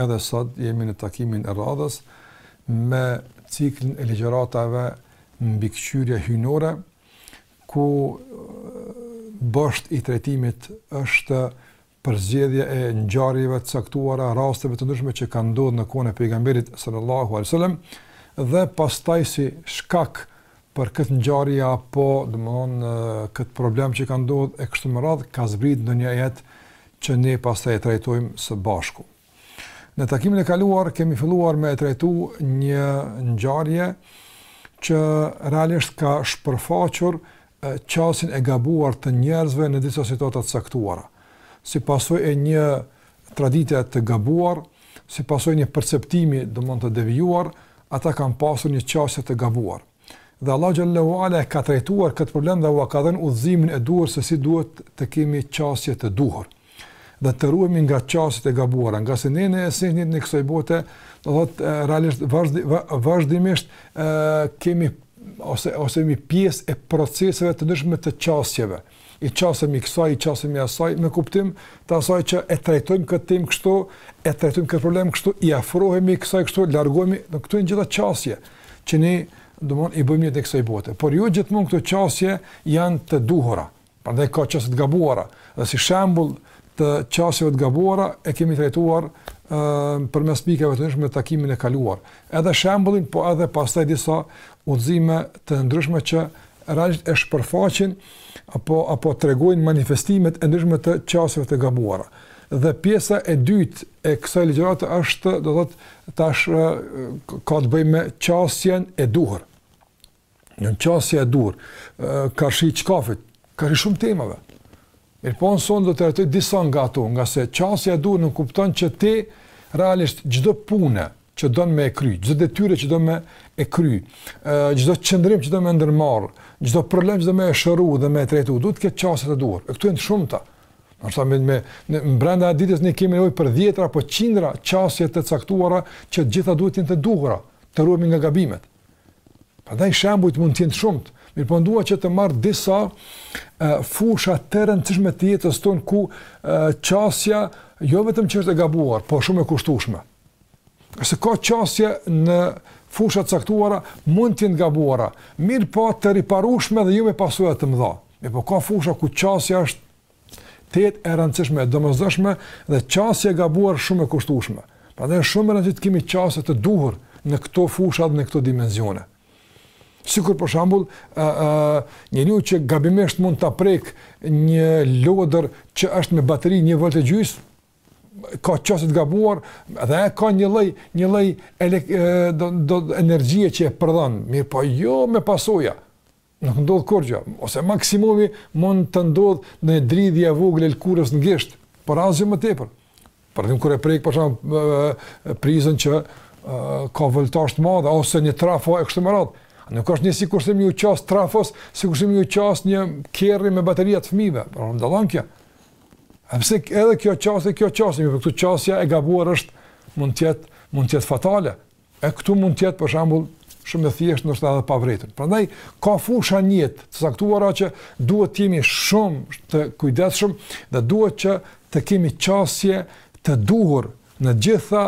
Edhe sot jemi në takimin e radhës me ciklin e ligjëratave Mbikëqyrja hyjnore, ku bosht i trajtimit është përzgjedhja e ngjarjeve të caktuara, rasteve të ndryshme që kanë ndodhur në kohën e pejgamberit sallallahu alaihi wasallam dhe pastaj si shkak për këtë ngjarje apo domthonë këtë problem që ka ndodhur e kështu me radhë ka zbrit ndonjë ajet që ne pastaj e trajtojmë së bashku. Në takimin e kaluar kemi filluar me e trajtu një ngjarje që realisht ka shpërfaqur qasjen e gabuar të njerëzve në disa situata të caktuara. Si pasojë e një tradite të gabuar, si pasojë një perceptimi, domethonë të devijuar, ata kanë pasur një qasje të gabuar. Dhe Allahu xhelle ve ala e ka trajtuar këtë problem dhe ua ka dhënë udhëzimin e duhur se si duhet të kemi qasje të duhur. Dhe të ruhemi nga qasjet e gabuara, ngase ne në jetën e kësaj bote, domethënë realisht vazhdimisht ë kemi ose ose jemi pjesë e proceseve të ndryshme të qasjeve. i qasemi kësaj, i qasemi asaj, me kuptim të asaj që e trajtojmë këtë temë kështu, e trajtojmë këtë problem kështu, i afrohemi kësaj kështu, largohemi, këto janë të gjitha qasje që ne domethënë i bëjmë në jetën e kësaj bote. Por jo gjithmonë këto qasje janë të duhura. Pra ka qasje të gabuara. Dhe si shembull të qasjeve të gabuara e kemi trajtuar ë përmes pikave të ndryshme takimin e kaluar. Edhe shembullin, po edhe pastaj disa udhëzime të ndryshme që realisht e shpërfaqin apo apo tregojnë manifestimet e ndryshme të qasjeve të gabuara. Dhe pjesa e dytë e kësaj ligjërate është, domethënë, tash ka të bëjë me qasjen e duhur. Qasja e duhur, karshi çkafit, karshi shumë temave. Mirëpo unë sot do të trajtoj disa nga ato, ngase qasja e duhur nënkupton që ti realisht çdo pune, që don me e kry, çdo detyre që don me e kry, çdo qëndrim që don me ndërmarr, çdo problem që don me e shëru dhe me e trajtu, duhet të ketë qasje të duhur. E këto janë të shumta. Domethënë brenda ditës ne kemi nevojë për dhjetra apo qindra qasje të caktuara që të gjitha duhet të jenë të duhura, të ruhemi nga gabimet. Prandaj shembujt mund të jenë të shumtë, mirëpo unë dua që të marr disa e, fusha të rëndësishme të jetës tonë ku e, qasja jo vetëm që është e gabuar, po shumë e kushtueshme. Se ka qasje në fusha të caktuara mund të jenë të gabuara, mirëpo të riparueshme dhe jo me pasoja të mëdha. Mirëpo ka fusha ku qasja është tejet e rëndësishme, e domosdoshme dhe qasje e gabuar shumë e kushtueshme. Prandaj është shumë e rëndësishme të kemi qasje të duhur në këto fusha dhe në këto dimensione. Sikur për shembull, ë ë njeriu që gabimisht mund ta prekë një lodër që është me bateri 1 volt e gjys, ka qasje të gabuar dhe ai ka një lloj një lloj do do energjie që e prodhon, mirëpo jo me pasoja. Nuk ndodh kurrgjë, ose maksimumi mund të ndodhë një dridhje e vogël e lkurës në gisht, por asgjë më tepër. Por kur e prek për shembull prizën që ka voltazh të madh ose një trafo e kështu me radhë. Nuk është njëjtë sikurse me iu qas trafos, sikurse me iu qas një kerri me bateria të fëmijëve, por ndallon kjo. E pse edhe kjo qasje, kjo qasje, por këtu qasja e gabuar është mund të jetë mund të jetë fatale. E këtu mund të jetë për shembull shumë e thjeshtë ndoshta edhe pavërejtur. Prandaj ka fusha në jetë të caktuara që duhet të jemi shumë të kujdesshëm dhe duhet që të kemi qasje të duhur në gjitha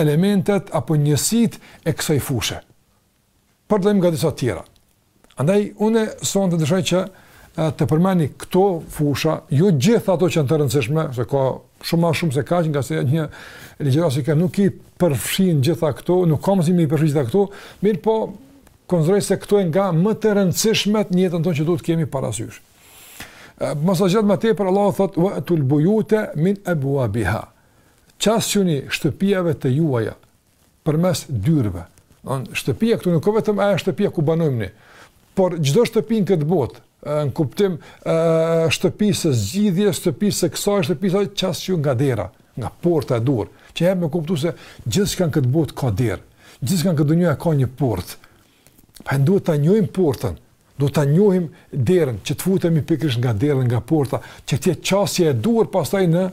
elementet apo njësitë e kësaj fushe. përdojmë nga disa tjera. Andaj, unë sonte desha që t'i përmendi këto fusha, jo gjithë ato që janë të rëndësishme, se ka shumë ma shumë se kaq ngase një ligjëratë si kjo nuk i përfshin gjitha këto, nuk ka mundësi me i përfshi gjitha këto, mirëpo konsideroj se këto janë nga më të rëndësishmet në jetën tonë që duhet t'i kemi parasysh. Me sa gjithë më tepër Allahu thotë, ve'tul bujute min ebuabiha. Qasjuni shtëpijave të juaja, përmes dyerve. Don shtëpia këtu nuk është vetëm ajo shtëpia ku banojmë ne, por çdo shtëpi në këtë botë, në kuptim ë shtëpisë së zgjidhjes, shtëpisë së kësaj, shtëpisë së qasjes nga dera, nga porta e duhur, që jep me kuptu se gjithçka në këtë botë ka derë, gjithçka në këtë dynja ka një portë. Pra duhet ta njohim portën, duhet ta njohim derën që të futemi pikërisht nga dera nga porta, që të jetë qasja e duhur pastaj në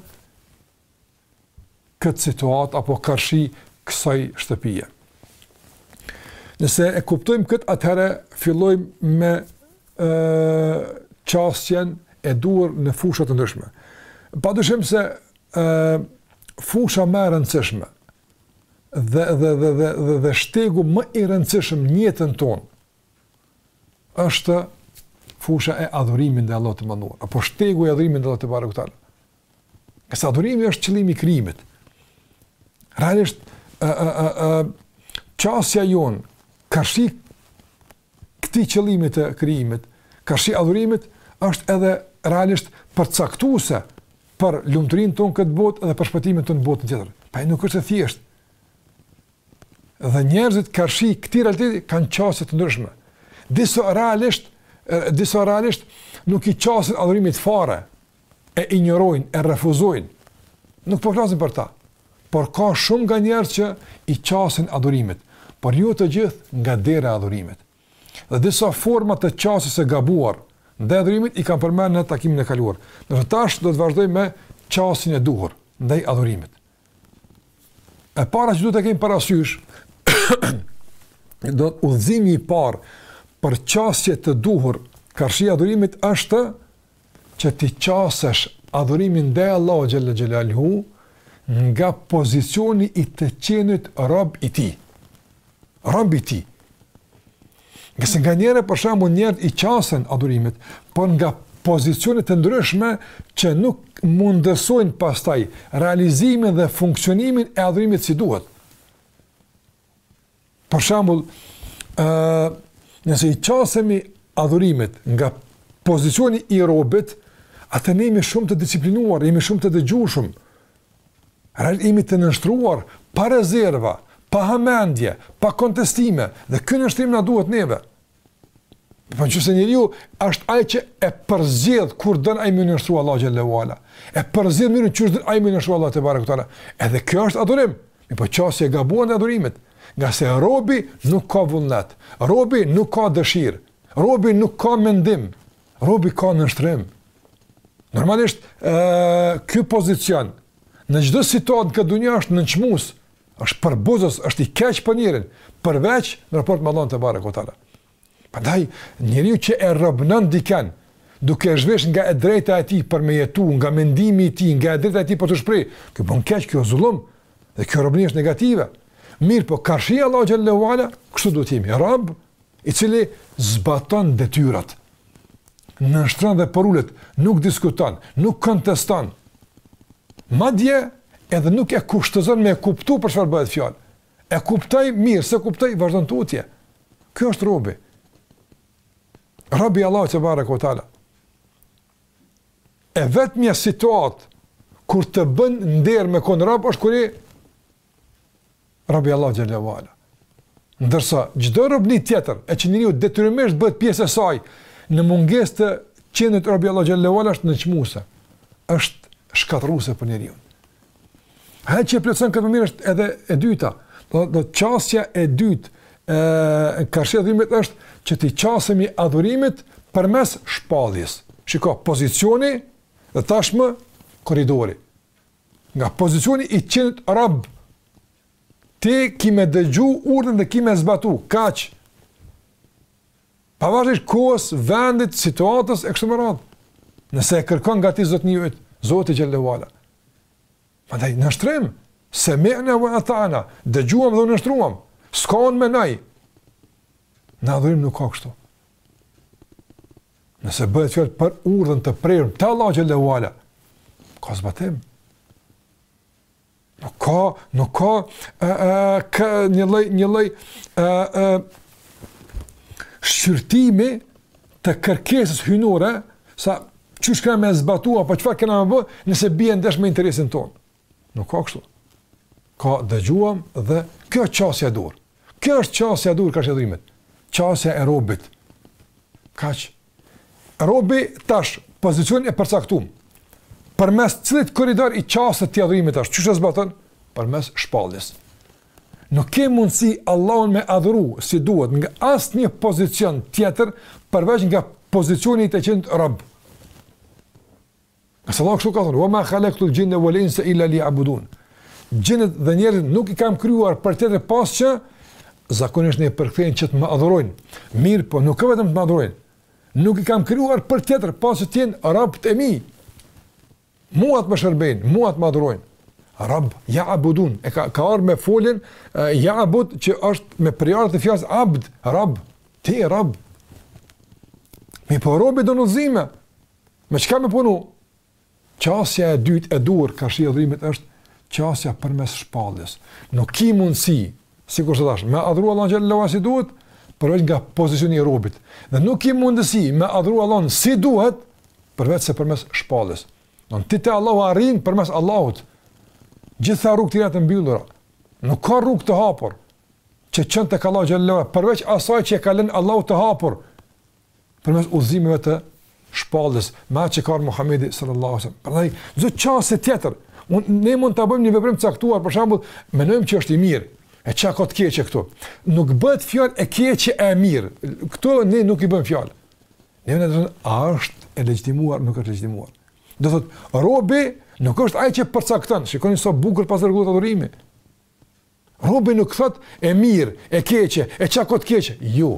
këtë situatë apo karshi kësaj shtëpie. Nëse e kuptojmë këtë, atëherë fillojmë me qasjen e duhur në fusha të ndryshme. Padyshim se ë fusha më e rëndësishme dhe dhe dhe dhe dhe, dhe shtegu më i rëndësishëm në jetën tonë është fusha e adhurimit ndaj Allahut të Madhëruar, apo shtegu i adhurimit ndaj Allahut të Madhëruar. Se adhurimi është qëllimi i krijimit. Realisht ë ë ë ë qasja jonë karshi këtij qëllimi të krijimit, karshi adhurimit është edhe realisht përcaktuese për lumturinë tonë në këtë botë dhe për shpëtimin tonë në botën tjetër. Pra nuk është e thjeshtë. Dhe njerëzit karshi këtij realiteti kanë qasje të ndryshme. Disa realisht disa realisht nuk i qasen adhurimit fare, e injorojnë, e refuzojnë, nuk po flasim për ta, por ka shumë nga njerëz që i qasen adhurimit, por jo të gjithë nga dera e adhurimit. Dhe disa forma të qasjes së gabuar ndaj adhurimit i kam përmendur në takimin e kaluar. Ne tash do të vazhdojmë me qasjen e duhur ndaj adhurimit. E para që duhet të kemi parasysh do të udhëzimi i parë për qasje të duhur karshi adhurimit është që t'i qasesh adhurimit ndaj Allahut xhalla xhelaluhu nga pozicioni i të qenit rob i tij. Rob i tij. Nëse nga njëre për shembull njerëz i qasen adhurimit, por nga pozicione të ndryshme që nuk mundësojnë pastaj realizimin dhe funksionimin e adhurimit si duhet. Për shembull, ë uh, nëse i qasemi adhurimit nga pozicioni i robit, atëherë ne jemi shumë të disiplinuar, jemi shumë të dëgjushëm, jemi të nënshtruar, pa rezerva, pa hamendje, pa kontestime, dhe ky nënshtrim na duhet neve. Në që se njeriu është ai që e përzgjedh kur don ai m'iu nënshtru Allahut xhelle ue ala. E përzgjedh në çështje don ai m'iu nënshtru Allahut tebareke ue teala. Edhe kjo është adhurim. Mirëpo qasje e gabuar e adhurimit. Ngase robi nuk ka vullnet. Robi nuk ka dëshirë. Robi nuk ka mendim. Robi ka nënshtrim. Normalisht, ë, ky pozicion, në çdo situatë në këtë dunja është nënçmues, është përbuzës, është i keq për njerin, përveç në raport me Allahun tebareke ue teala. Prandaj njeriu që e robnon diken, duke e zhvesh nga e drejta e tij për me jetu, nga mendimi i tij, nga e drejta e tij për t'u shpreh, ky bën keq, kjo zullum dhe kjo robni është negative. Mirëpo karshi Allahut xhelle ue ala, kështu duhet të jemi. Rob i cili zbaton detyrat, nënshtrohet dhe përulet, nuk diskuton, nuk konteston, madje edhe nuk e kushtëzon me e kuptu për çfarë bëhet fjalë. E kuptoi mirë, s'e kuptoi, vazhdon tutje. Ky është robi. Rob i Allahut tebareke ue teala. E vetmja situatë, kur të bën nder me kanë rob, është kur i Rob i Allahut xhele ve ala. Ndërsa, çdo robni tjetër, e që njeriu detyrimisht bëhet pjesë e saj, në mungesë të qenit rob i Allahut xhele ve ala është nënçmuese, është shkatërruese për njeriun. Ajo që e plotëson këtë më mirë është edhe e dyta, domethënë qasja e dytë, karshi adhurimit është që t'i qasemi adhurimit përmes shpalljes. Shiko, pozicioni dhe tashmë korridori. Nga pozicioni i qenit rob, ti ki me dëgju urdhrin dhe ki me zbatu, kaq. Pavarësisht kohës, vendit, situatës, e kështu me radhë. Nëse e kërkon nga ti zotni yt, Zoti xhele ve ala. Ndaj nënshtrim, semina ve atana, dëgjuam dhe u nënshtruam, s'kam me menu. Në adhurim nuk ka kështu. Nëse bëhet fjalë për urdhër të prerë te Allahu xhele ve ala, ka zbatim. Nuk ka, nuk ka ë ë ë një lloj një lloj ë ë shqyrtimi të kërkesës hyjnore s'a është kjo me zbatu apo çfarë kena me bo, nëse bie ndesh me interesin tonë. Nuk ka kështu. Ka dëgjuam dhe kjo është qasja e duhur. Kjo është qasja e duhur karshi adhurimit. Qasja e robit. Kaq robi tash pozicion i përcaktum. Përmes cilit korridor i qaset adhurimit tash, qysh e zbaton? Përmes shpalljes. Nuk ke mundësi Allahun me adhuru si duhet nga asnjë pozicion tjetër përveç nga pozicionit të qenit rob. Nëse Allah kështu ka thënë, "Wa ma khalaqtul jinna wal insa illa liya'budun." Xhinët dhe njerëzit nuk i kam krijuar për tjetër pos që zakonisht e përkthejnë që të më adhurojnë. Mirë, po nuk o vetëm të më adhurojnë. Nuk i kam krijuar për tjetër pos që të jenë robët e mi. Mua të më shërbejnë, mua të më adhurojnë. Rob, ja'budun, e ka, ka ardhë me foljen ja'bud që është me prejardhje të fjalës abd, rob, ti rob. Mirëpo robi do udhëzime, Me çka me punu? Qasja e dytë e duhur karshi adhurimit është qasja përmes shpalljes. Nuk ki mundësi, sikurse me adhuru Allahun xhele ve ala si duhet, përveç nga pozicioni i robit. Dhe nuk ki mundësi me adhuru Allahun si duhet, përveçse përmes shpalljes. Do me thënë ti te Allahu arrin përmes Allahut. Gjitha rrugët tjera janë të mbyllura. Nuk ka rrugë të hapur që çon tek Allahu xhele ve ala, përveç asaj që e ka lënë Allahu të hapur. përmes udhëzimeve të shpalljes me atë që ka Muhamedi sallallahu alaihi wasallam. Prandaj çdo qasje tjetër, un, ne mund ta bëjmë një veprim të caktuar, për shembull, mendojmë që është i mirë. E çka ka të keqe këtu? Nuk bëhet fjalë e keqe e mirë. Këtu ne nuk i bëjmë fjalë. Ne vetëm themi, a është e legjitimuar, nuk është e legjitimuar. Do thotë, robi nuk është ai që përcakton, shikoni sa bukur pas rregullit të adhurimit. Robi nuk thotë e mirë, e keqe, e çka ka të keqe. Jo.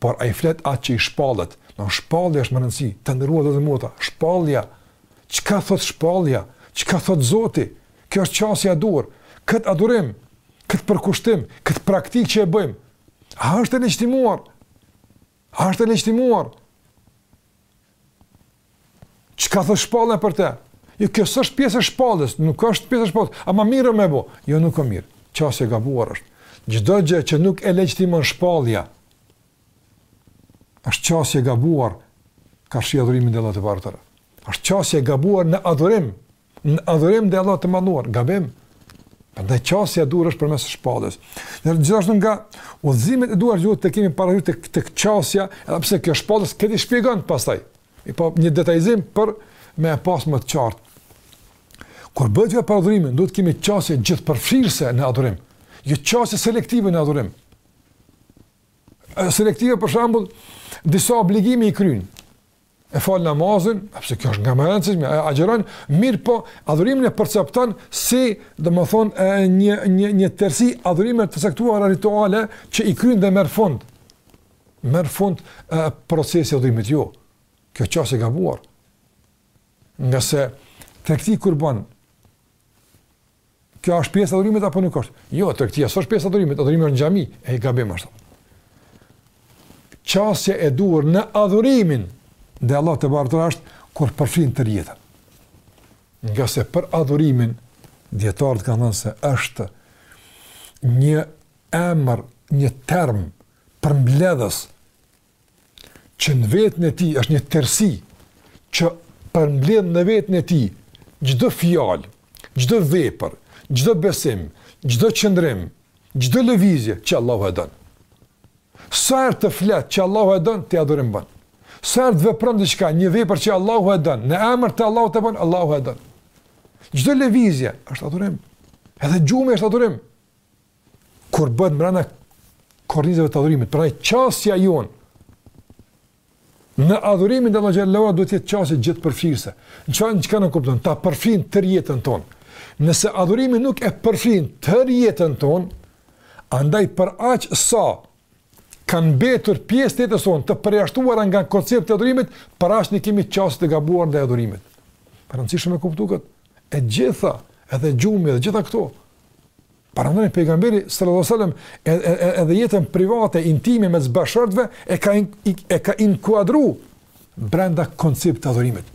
por ai flet atë që i shpallet, do shpallja është me rëndësi, të nderuar dhe të çmuar, shpallja, çka thotë shpallja, çka thotë Zoti, kjo është qasja e duhur, këtë adhurim, këtë përkushtim, këtë praktikë që e bëjmë, a është e legjitimuar, a është e legjitimuar, Çka thotë shpallja për të? Jo, kjo s'është pjesë e shpalljes, nuk është pjesë e shpalljes, ama mirë me bo. Jo, nuk ka mirë. Qasje e gabuar është. Çdo gjë që nuk e legjitimon shpallja është qasje e gabuar karshi adhurimit ndaj Allahut të Lartësuar. Është qasje e gabuar në adhurim Në adhurim ndaj Allahut të Madhëruar, gabim. Prandaj qasja e duhur është përmes shpalljes. Ne gjithashtu nga udhëzimet e duhur duhet të kemi parasysh tek tek qasja, edhe pse kjo shpallje këtë e shpjegon pastaj. Mirëpo një detajzim për me e pas më të qartë. Kur bëhet fjala për adhurimin, duhet të kemi qasje gjithëpërfshirëse në adhurim, jo qasje selektive në adhurim. Selektive për shembull, disa obligime i kryen. e fal namazin, sepse kjo është nga më e rëndësishmja, e agjeron, mirëpo, adhurimin e percepton si, domethënë, një, një, një tërësi adhurime të caktuara rituale që i kryen dhe merr fund. Merr fund e, procesi i adhurimit jo. Kjo qasje e gabuar. Ngase, tregti kur bën, Kjo është pjesë e adhurimit apo nuk është? Jo, tregtia s'është pjesë e adhurimit, adhurimi është në xhami, e gabim është. Qasja e duhur në adhurimin ndaj Allahut të Lartësuar është kur përfshin tërë jetën. Ngase për adhurimin, dijetarët kanë thënë se është një emër, një term përmbledhës që në vetën e tij është një tërësi që përmbledh në vetën e tij çdo fjalë, çdo vepër, çdo besim, çdo qëndrim, çdo lëvizje që Allahu e don. Sa herë të flet që Allahu e don, ti adhurim bën. Sa herë të vepron diçka, një vepër që Allahu e don, në emër të Allahut e bën, Allahu e don. Çdo lëvizje është adhurim. Edhe gjumi është adhurim. kur bëhet mbrena kornizave të adhurimit, pra e qasja jonë, ndaj adhurimit dhe në vepra duhet të jetë qasja gjithëpërfshirëse. Në çfarë, në çfarë kuptimi, ta përfshin tërë jetën tonë. Nëse adhurimi nuk e përfshin tërë jetën tonë, andaj për aq sa kanë mbetur pjesë të jetës tonë të përjashtuara nga koncepti i adhurimit, për aq ne kemi qasje të gabuar ndaj adhurimit. Pra nisi me kuptu këtë, e gjitha, edhe gjumi, edhe gjitha këto, Prandaj pejgamberi sallallahu alajhi wasallam edhe edhe jetën private, intime mes bashkëshortëve e ka in, e ka inkuadru brenda konceptit të adhurimit.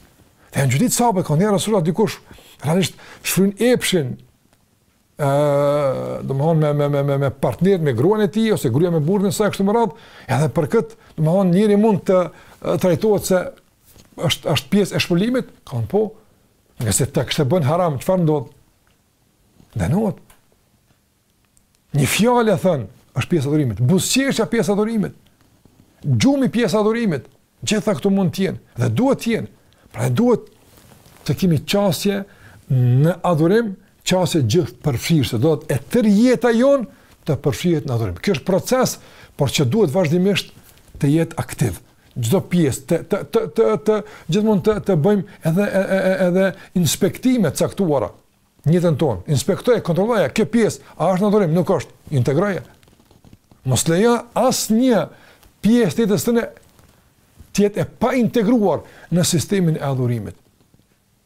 Dhe janë çudit sahabët kanë thënë ja Resulullah dikush realisht shfryn epshin ë do të thonë me me me me partner me gruan e tij ose gruaja me burrin e saj kështu me radhë, edhe për kët do të thonë njeriu mund të trajtohet se është është pjesë e shpërblimit, ka thënë po, nëse të njëjtën e bën haram, çfarë ndodh? Dënohet. Një fjalë e thënë, është pjesë e adhurimit. Buzëqeshja pjesë e adhurimit. Gjumi pjesë e adhurimit. Gjitha këto mund të jenë. Dhe duhet të jenë. Pra duhet të kemi qasje në adhurim, qasje gjithëpërfshirëse. Duhet e tërë jeta jonë të përfshihet në adhurim. Ky është proces, por që duhet vazhdimisht të jetë aktiv. çdo pjesë të të të të të gjithmonë të të bëjmë edhe edhe inspektime të caktuara në jetën tonë. Inspektoje, kontrolloje kjo pjesë, a është në adhurim, nuk është, integroje. Mos lejo asnjë pjesë të jetës tënde të jetë e paintegruar në sistemin e adhurimit.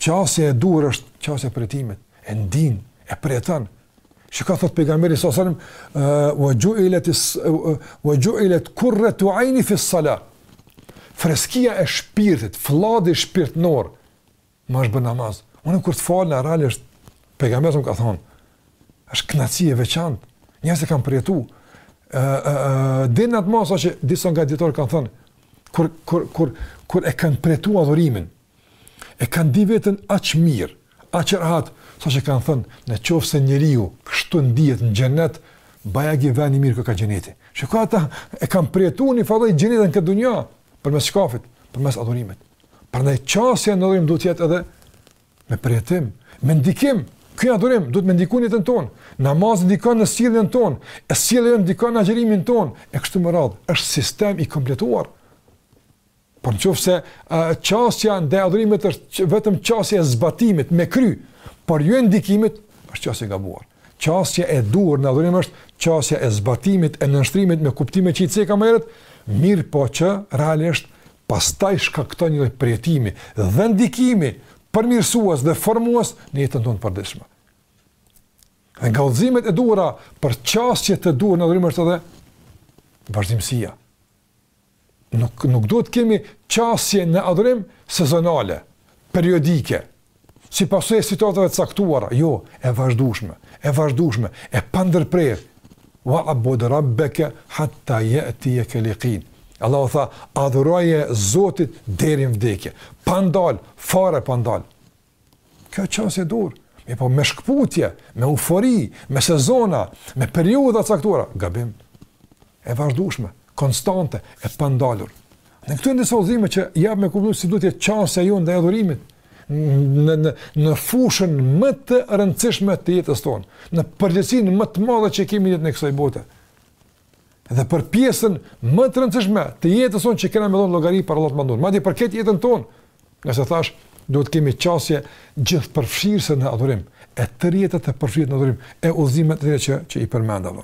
Qasja e duhur është qasja e përjetimit, e ndin, e përjeton. Çka thot pejgamberi sallallahu alajhi wasallam, "Wa ju'ilat wa ju'ilat qurratu 'ayni fi s-salah." Freskia e shpirtit, flladi shpirtnor, më është bërë namaz. Unë kur të falna realisht pejgamberi ka thon, është kënaqësi e veçantë. Njerëz që kanë përjetuar ë ë ë deri në atë masë që disa nga dijetarët kanë thënë kur kur kur kur e kanë përjetuar adhurimin, e kanë ndi veten aq mirë, aq rehat, sa që kanë thënë, në qoftë se njeriu kështu ndihet në xhenet, bajagi vend i mirë koka xheneti. Shikoj ata e kanë përjetuar një farë xheneti në këtë dunja përmes shkafit, përmes adhurimit. Prandaj qasja në adhurim duhet të jetë edhe me përjetim, me ndikim. Ky adhurim duhet me ndiku në jetën tonë. Namazi ndikon në sjelljen tonë, e sjellja ndikon në agjerimin tonë, e kështu me radhë. Është sistem i kompletuar. Por në qoftë se qasja ndaj adhurimit është vetëm qasja e zbatimit me kry, por jo e ndikimit, është qasje e gabuar. Qasja e duhur në adhurim është qasja e zbatimit e nënshtrimit me kuptime që i cekëm më herët, mirëpo që realisht pastaj shkakton një përjetim dhe ndikim përmirësues dhe formues në jetën tonë të përditshme. Nga udhëzimet e duhura për qasje të duhur në adhurim është edhe vazhdimësia. nuk nuk duhet të kemi qasje në adhurim sezonale, periodike, si pasojë e situatave të caktuara, jo, e vazhdueshme, e vazhdueshme, e pandërprerë. Wa abud rabbaka hatta yatiyakal yaqin. Allahu tha, adhuroje Zotin deri në vdekje, pa ndal, fare pa ndal. Kjo qasje e duhur, mirëpo me shkëputje, me eufori, me sezona, me periudha të caktuara, gabim, e vazhdushme, konstante, e pandalur. Në këto janë disa udhëzime që japin me kuptu si duhet të jetë qasja jonë ndaj adhurimit, në, në, në fushën më të rëndësishme të jetës tonë, në përgjegjësinë më të madhe që kemi në jetën e kësaj bote. Dhe për pjesën më të rëndësishme të jetës tonë që kena me dhan llogari para Allahut të madhëruar. Madje për këtë jetën tonë, siç thashë, duhet të kemi qasje gjithëpërfshirëse në adhurim, e tërë jeta të përfshihet në adhurim, e udhëzimet tjera që, që i përmenda.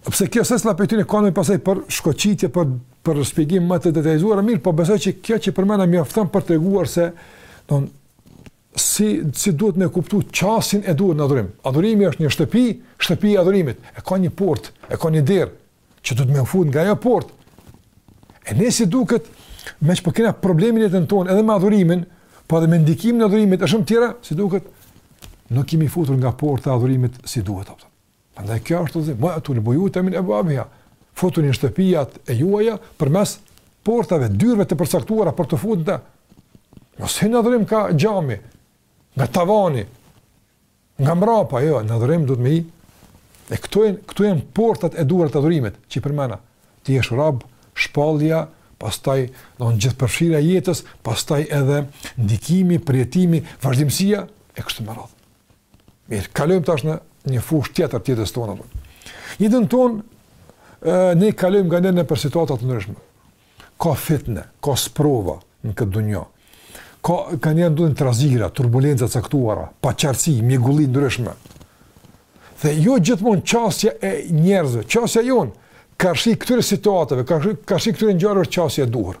Edhe pse kjo secila prej tyre ka nevojë pastaj për shkoqitje, për, për shpjegim më të detajzuar, mirëpo besoj që kjo që përmenda mjafton për të treguar se, don, Si, si duhet me kuptu qasjen e duhur në adhurim? Adhurimi është një shtëpi, shtëpi e adhurimit. E ka një portë, e ka një derë, që duhet me u fut nga ajo portë. E ne si duket, meqë po kena problemin në jetën tonë edhe me adhurimin, po edhe me ndikimin e adhurimit e shumë tjera, si duket, nuk kemi futur nga porta e adhurimit si duhet. Apo. Prandaj kjo është udhëzim, "Wa atul buyuta min abwabiha", futuni në shtëpiat e juaja përmes portave, dyerve të përcaktuara për të futur në. Mos hyni në adhurim ka xhami, nga tavani, nga mbrapa, jo, në adhurim duhet me hi. E këto janë këto janë portat e duhura të adhurimit, që i përmenda. Nijeti, shura, shpallja, pastaj do të gjithëpërfshirja e jetës, pastaj edhe ndikimi, përjetimi, vazhdimësia e kështu me radhë. Mirë, kalojmë tash në një fushë tjetër të jetës tonë. Në jetën tonë, ne kalojmë nganjëherë nëpër situata të ndryshme. Ka fitne, ka sprova në këtë dunja. Ka, nganjëherë ndodhin trazira, turbulenca të caktuara, paqartësi, mjegulli të ndryshme. Dhe jo gjithmonë qasja e njerëzve, qasja jonë, karshi këtyre situatave, karshi, karshi këtyre ngjarjeve është qasja e duhur.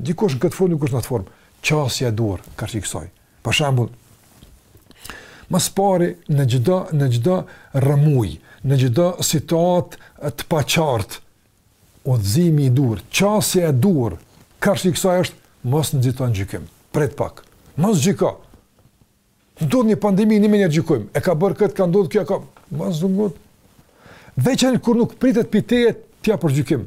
Dikush në këtë formë, dikush në atë formë, qasja e duhur, karshi kësaj. Për shembull, më së pari në çdo në çdo rrëmuj, në çdo situatë të paqartë, udhëzimi i duhur, qasja e duhur, karshi kësaj është mos nxito në gjykim. Prit pak. Mos gjyko. Ndodh një pandemi menjëherë gjykojmë. E ka bërë këtë, ka ndodhur kjo, ka mos u ngut. Veçan kur nuk pritet prej teje të japësh gjykim.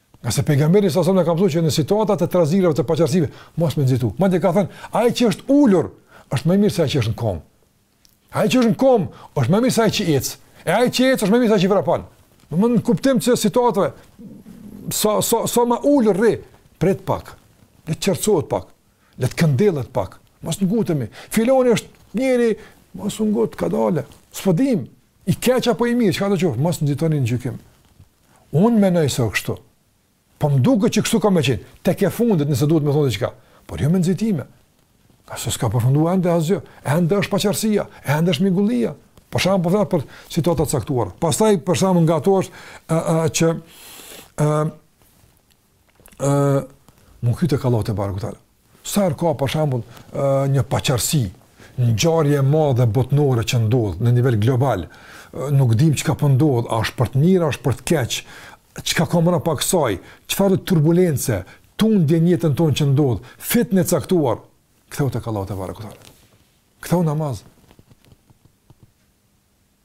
Ngase pejgamberi salallahu alejhi ve selem na ka mësuar që në situata të trazirave të paqartësive mos me nxitu. Madje ka thënë, ai që është ulur është më mirë se ai që është në kom. Ai që është në kom është më mirë se ai që ec. E ai që ec është më mirë se ai që vrapon. Në kuptim se situata sa sa sa më ulur rri, prit pak. Le të qartësohet pak. Le të këndellet pak. Mos ngutemi. Filani është njeri, mos u ngut, kadale. S'po dim. I keq apo i mirë, çka do të thotë? Mos nxitoni në gjykim. Unë mendoj se o kështu. Po më duket që kështu ka me qenë. Tek e fundit nëse duhet me thonë diçka. Por jo me nxitime. Ngase s'ka përfundu ende asgjë. Ende është paqartësia. Ende është mjegulla. Për shembull po për situata të caktuara. Pastaj për shembull nga to është a, a, që a, ë me u kthy tek Allahu tebareke ve teala. Sa herë ka për shembull një paqartësi, një ngjarje e madhe botërore që ndodh në nivel global, nuk dim çka po ndodh, a është për të mirë, a është për të keq, çka ka mbrapa kësaj, çfarë turbulence tundje në jetën tonë që ndodh, fitne e caktuar, kthehu tek Allahu tebareke ve teala. Kthehu në namaz.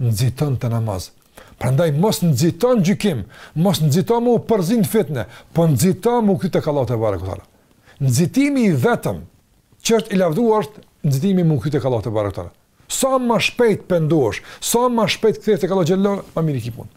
nxito në namaz. Prandaj mos nxito në gjykim, mos nxito me u përzi në fitne, po nxito me u kthy tek Allahu tebareke ve teala. Nxitimi i vetëm që është i lavdëruar është nxitimi me u kthy tek Allahu tebareke ve teala. Sa më shpejt pendohesh, sa më shpejt kthehesh te Allahu xhele shanuhu, më mirë i ki punët.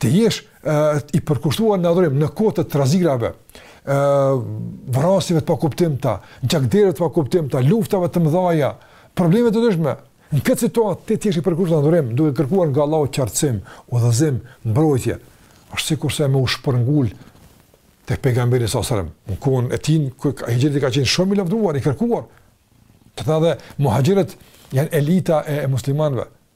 Të jesh i përkushtuar në adhurim në kohë të trazirave, ë vrasjeve të pakuptimta, gjakderdhjeve të pakuptimta, luftave të mëdha, problemeve të ndryshme. Në këtë situatë ti thjesht i përkushtohesh adhurimit, duke kërkuar nga Allahu qartësim, udhëzim, mbrojtje. Është sikurse me u shpërngul te pejgamberi salallahu alejhi ve selem. Në kohën e tij ku hixhreti ka qenë shumë i lavdëruar, i kërkuar. Të tha dhe muhaxhirët janë elita e, e muslimanëve.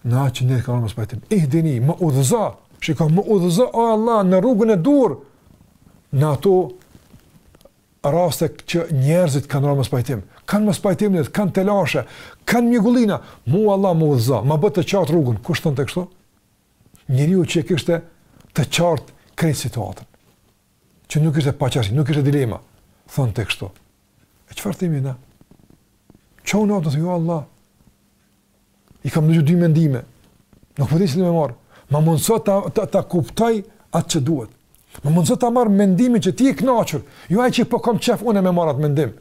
Në atë që njerëzit kanë rënë në mospajtim. Ihdini, më udhëza, shiko, më udhëza, o Allah, në rrugën e duhur, në ato raste që njerëzit kanë rënë në mospajtim, kanë mospajtim, kanë telashe, kanë mjegullina, mu Allah më udhëza, ma bën të qartë rrugën, kush thonte kështu? Njeriu që e kishte të qartë krejt situatën, që nuk kishte paqartësi, nuk kishte dilema, thonte kështu. E çfarë themi na? Qa unë atë të jo Allah? I kam ndëgju dy mendime. Nuk po e di si me marrë. Ma mundëso ta, ta, ta kuptoj atë që duhet. Ma mundëso ta marr mendimin që ti je i knaqur. Jo që po kam qef unë me marrë atë mendim.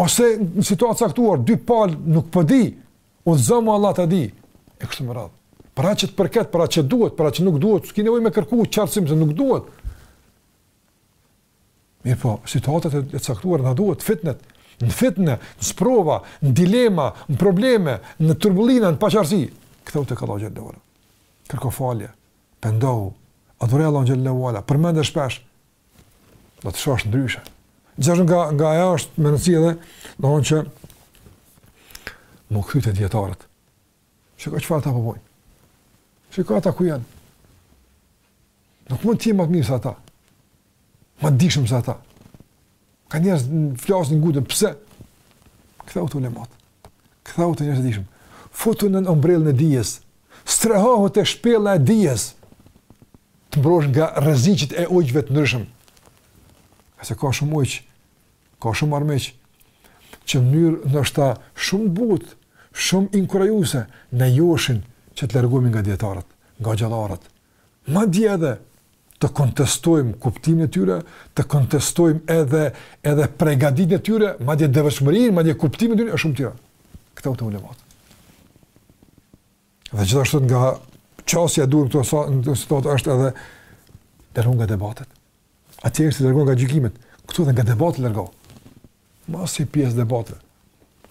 Ose në situatë të caktuar, dy palë nuk po e di, po ta zëmë Allahu e di. E kështu me radhë. Për atë që të përket, për atë që duhet, për atë që nuk duhet, s'ki nevojë me kërku qartësim se nuk duhet. Mirëpo, situatat e caktuara në duhet, fitnet, në fitne, në sprova, në dilema, në probleme, në turbullira, në paqartësi. Kthehu tek Allahu xhele ve ala. Kërko falje, pendohu, adhuroje Allahun xhele ve ala, përmende shpesh, do ta shohsh ndryshe. Gjithashtu nga, nga është me rëndësi edhe, domethonë me u kthy te dijetarët. Shiko çfarë ata po bojnë? Shiko ata ku janë? Nuk mund të jemi më të mirë se ata. Më të dijshëm se ata. Ka njerëz flasin, nguten, pse? Kthehu te ulematë. Kthehu te njerëz të dijshëm. Futu në ombrellën e dijes. Strehohu te shpella e dijes. Të mbrohesh nga rreziqet e ujqve të ndryshëm. Se ka shumë ujq, ka shumë armiq, që në mënyrë ndoshta shumë të butë, shumë inkurajuese, na joshin që të largohemi nga dijetarët, nga hoxhallarët, Madje edhe të kontestojmë kuptimin e tyre, të kontestojmë edhe edhe pregaditjen e tyre, madje devotshmërinë, madje kuptimin e tyre e shumë tjera. Kthehu te ulematë. Dhe gjithashtu nga qasja e duhur në këto situata është edhe të largohesh nga debatet. Atje ishte largohu nga gjykimet, këtu edhe nga debatet largohu. Mos ji pjesë e debateve.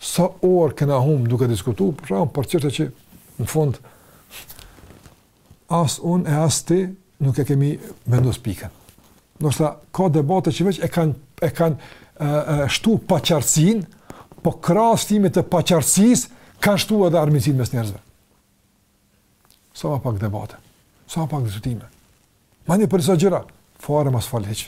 Sa orë kena humb duke diskutu, për shumë, për çështje që në fund, as unë e as ti nuk e kemi vendos pikën. Ndoshta ka debate që veç e kanë e kanë shtu paqartësinë, po krahas shtimit të paqartësisë, kanë shtu edhe armiqësinë mes njerëzve. Sa ma pak debate, sa ma pak diskutime. Madje për disa gjëra, fare mos fol hiç.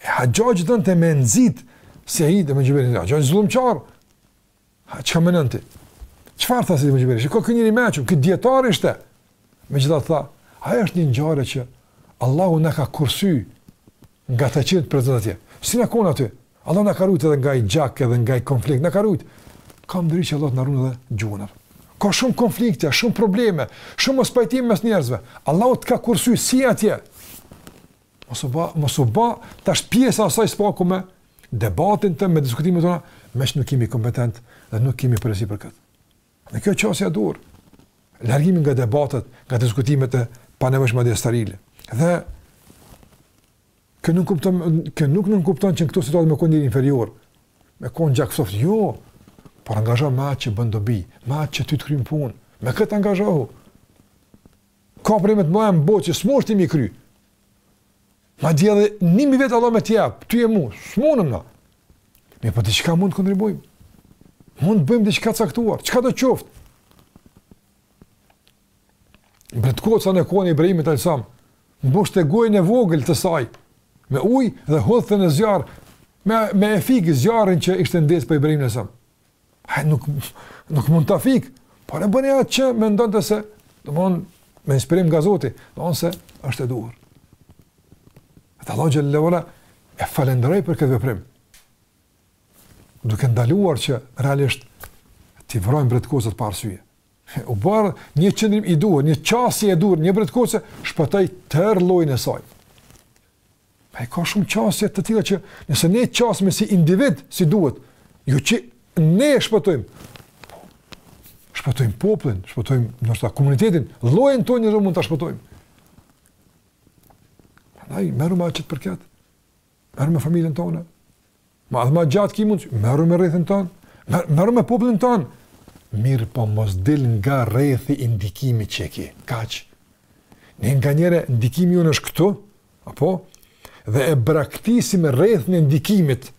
E Haxhaxhi donte me e nxit Seid ibn Xhubejrin, Haxhaxh zullumqari. Ha, çka mendon ti? Çfarë tha Seid ibn Xhubejri? Shiko ky njeri meqëm, këtë dijetar ishte. Megjithatë tha, ajo është një ngjarje që Allahu na ka kursy nga të qenët prezent atje. S'jena konë aty. Allahu na ka rujtë edhe nga ai gjak edhe nga ai konflikt, na ka rujtë. Kam dëshirë që Allahu të na rujë edhe gjuhën. Ka shumë konflikte, shumë probleme, shumë mospajtime mes njerëzve. Allahu të ka kursy, s'je atje. Mos u bë, mos u bë tash pjesa e asaj s'paku me debatin tonë, me diskutimin tonë, meqë nuk jemi kompetent dhe nuk kemi përgjegjësi për këtë. E kjo qasja e duhur, largimin nga debatet, nga diskutimet e panevojshme dhe sterile. Dhe, kjo nuk kupton, kjo nuk nënkupton që në këto situata me konë inferior, me konë gjakftohtë, jo, por angazhohu me atë që bën dobi, me atë që ty të kryn punë, me këtë angazhohu. Ka probleme të mëdha në botë që s'mund ti m'i kry. Madje edhe një mijë vetë Allah me t'jep, ty e mu, s'munëm na. Mirëpo diçka mund të kontribuojmë. Mund të bëjmë diçka të caktuar, çkado qoftë. Bretkoca në kohën e Ibrahimit alejhi selam, mbushte gojën e vogël të saj, me ujë dhe hidhte në zjarr, me, me e fikë zjarrin që ishte ndezë për Ibrahimin alejhi selam. Ajo nuk nuk mund ta fikë, por e bëri atë që mendonte se, domthon me inspirim nga Zoti, domthon se është e duhur. Dhe Allahu xhel-le ve ala e falënderoi për këtë veprim. Duke ndaluar që realisht t'i vrajmë bretkocat pa arsye. Pra një qëndrim i duhur, një qasje e duhur, e një bretkoce, shpëtoi tërë llojin e saj. Pra ka shumë qasje të tila që nëse ne qasemi si individ, si duhet, jo që ne shpëtojmë, po, shpëtojmë popullin, shpëtojmë ndoshta komunitetin, llojin tonë mund ta shpëtojmë. Andaj, merru me atë që t'përket, merru me familjen tane, Madje ma gjanë ki mundësi, merru me rrethin tan, merr, merru me popullin tan, mirëpo mos dil nga rrethi i ndikimit që ki, kaq, ne nganjëherë ndikimi jonë është këtu, apo, dhe e braktisim rrethin e ndikimit,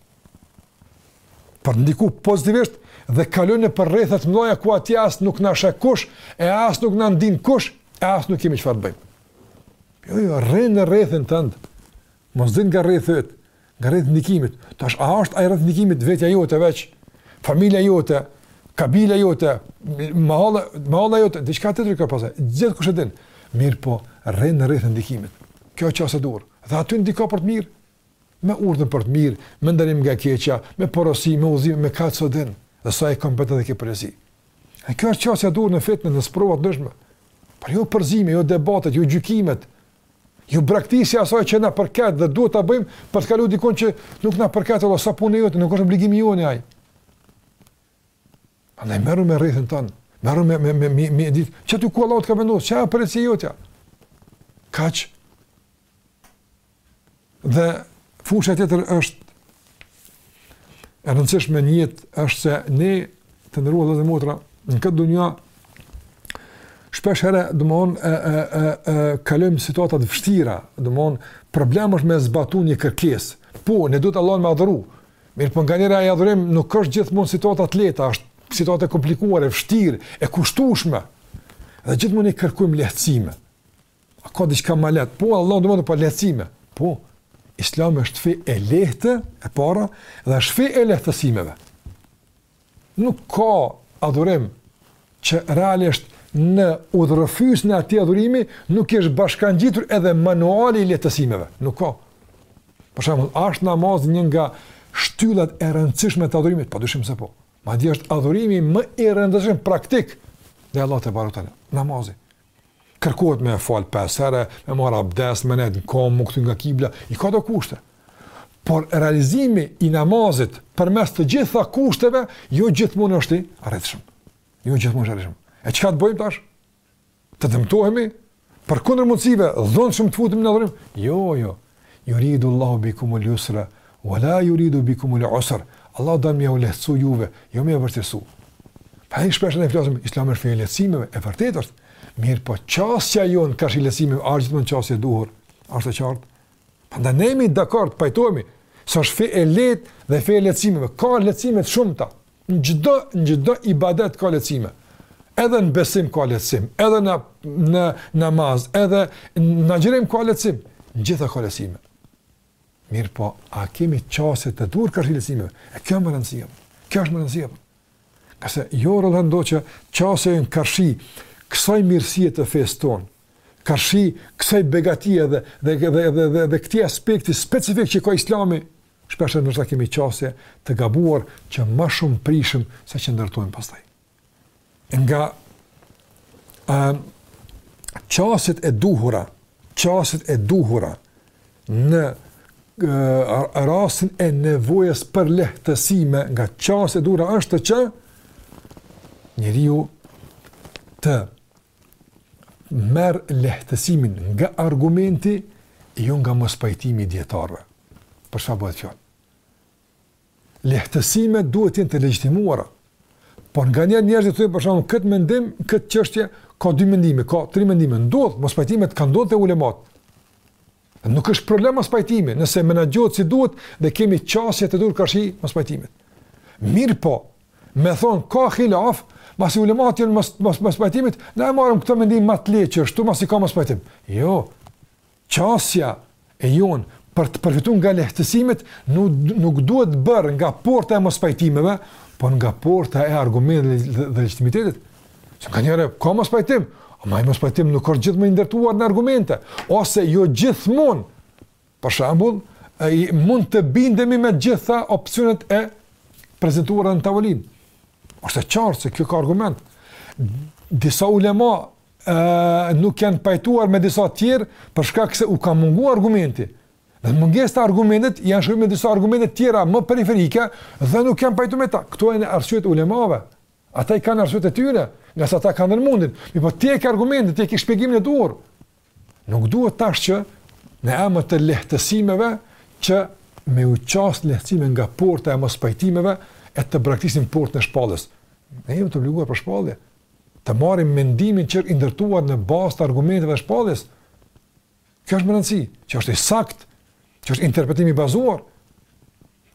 për t'ndiku pozitivisht, dhe kalojmë te rrethet më larg ku aty as nuk na sheh kush, e as nuk na ndin kush, e as nuk kemi çfarë bëjmë. Jo, jo, rri në rrethin tënd, mos dil nga rrethi, Nga rrethi i ndikimit. Tash a është ai rreth i ndikimit vetja jote veç? Familja jote, kabila jote, mahalla, mahalla jote, diçka tjetër ka pas saj, gjithkush e din, mirëpo, rri në rreth të ndikimit, kjo qasja e duhur, dhe aty ndiko për të mirë, me urdhër për të mirë, me ndalim nga e keqja, me porosi, me udhëzim, me aq sa din, dhe sa je kompetent dhe ke përgjegjësi. E kjo është qasja e duhur në fitne, në sprova të ndryshme, pra jo përzime, jo debatet, jo gjykimet, Jo braktisja e asaj që na përket dhe duhet ta bëjmë për të kaluar dikun që nuk na përket apo s'a punë jote, nuk është obligimi joni ai. Andaj merru me rrethin ton, merru me me me me, me ditë, çka ti ku Allahu të ka vendosur, çka përgjegjësi jotja. Kaq Dhe fusha tjetër është e rëndësishme në jetë, është se ne të ndërua vëlla dhe motra në këtë dunja shpesh herë domethënë e e e kalojmë situata të vështira, domethënë problem është me zbatu një kërkesë. Po, ne duhet Allahun me adhuru. Mirëpo nganjëherë ai adhurim nuk është gjithmonë situata të lehta, është situata e komplikuar, e vështirë, e kushtueshme. Dhe gjithmonë i kërkojmë lehtësime. A ka diçka më lehtë? Po Allahu dha pra po lehtësime. Po. Islami është fe e lehtë e para dhe është fe e lehtësimeve. Nuk ka adhurim që realisht në udhërrëfyesin e atij adhurimi nuk është bashkangjitur edhe manuali i lehtësimeve. Nuk ka. Për shembull, a është namazi një nga shtyllat e rëndësishme të adhurimit? Pa dyshim se po. Madje është adhurimi më i rëndësishëm praktik te Allahu tebareke. Namazi. Kërkohet me e falë pesë herë, me marrë abdest, me nejtë në kamë, m'u kthy nga kibla, i ka ato kushte. Por realizimi i namazit përmes të gjitha kushteve, jo gjithmonë është i arritshëm. Jo gjithmonë është i arritshëm. E çka të bëjmë tash? Të dëmtohemi? Përkundër mundësive, dhunshëm të futem në adhurim? Jo, jo. Yuridu Allahu bikumul yusra wa la yuridu bikumul usra, Allahu don me ju lehtësu juve, jo me ju vështirësu. Pra ne shpesh ne flasim Islami është feja e lehtësimeve, e vërtetë është. Mirëpo qasja jonë karshi lehtësimeve a është gjithmonë qasja e duhur? Është e qartë. Prandaj ne jemi dakord, pajtohemi se është fe e lehtë dhe fe e lehtësimeve. Ka lehtësime të shumta. Në çdo në çdo ibadet ka lehtësime. Edhe në besim ka lehtësim, edhe në në namaz, edhe në agjërim ka lehtësim, në të gjitha ka lehtësime. Mirëpo, a kemi qasje të duhur karshi lehtësimeve? E kjo me rëndësi. Kjo është me rëndësi. Se jo rrallë ndodh që qasja jonë karshi kësaj mirësie të fesë tonë, karshi kësaj begatie dhe, dhe, dhe, dhe, dhe, dhe këtij aspekti specifik që ka islami Shpesh ndoshta kemi qasje të gabuar që ma shumë prishim se që ndërtojmë pastaj. Nga ë qasjet e duhura, qasjet e duhura në rastin e nevojës për lehtësime nga qasjet e duhura është që njeriu të Merr lehtësimin nga argumenti e jo nga mospajtimi i dijetarëve. Për çfarë bëhet fjalë? Lehtësimet duhet të jenë të legjitimuara. Por nganjëherë njerëzit thonë për shembull këtë mendim, këtë çështje ka dy mendime, ka tri mendime, ndodh mospajtimet kanë ndodhur te ulemat. Nuk është problem mospajtimi, nëse menaxhohet si duhet dhe kemi qasje të duhur karshi mospajtimit. Mirëpo, me thënë ka hilaf, masi ulemat janë mos, mos, mospajtu, ne e marrim këtë mendim më të lehtë, kështu masi ka mospajtim. Jo, qasja jonë për të përfitu nga lehtësimet nuk, nuk duhet bërë nga porta e mospajtimeve, por nga porta e argumentit dhe legitimitetit. Se nganjëherë ka mospajtim, ama ai mospajtim nuk është gjithmonë i ndërtuar në argumente, ose jo gjithmonë, për shambull, e, mund të bindemi me gjitha opsionet e prezentuara në tavolinë. O është e qartë se kjo ka argument. Disa ulema e, nuk janë pajtuar me disa tjerë, për shkak se u ka mungu argumenti. Dhe në mungesë të argumentit, janë shërby me disa argumente tjera më periferike, dhe nuk janë pajtu me ta. Këto janë arsyet e ulemave, Ata i kanë arsyet e tyre, ngase ata kanë dhënë mundin. Mirëpo ti e ke argumentin, ti e ke shpjegimin e duhur. Nuk duhet tash që në emër të lehtësimeve që me u qasë lehtësime nga porta e mospajtimeve e të braktisim portën e shpalljes. Ne jemi të obliguar për shpallje. Të marrim mendimin që i ndërtuar në bazë të argumenteve dhe shpalljes. Kjo është me rëndësi, që është i saktë, që është interpretim i bazuar,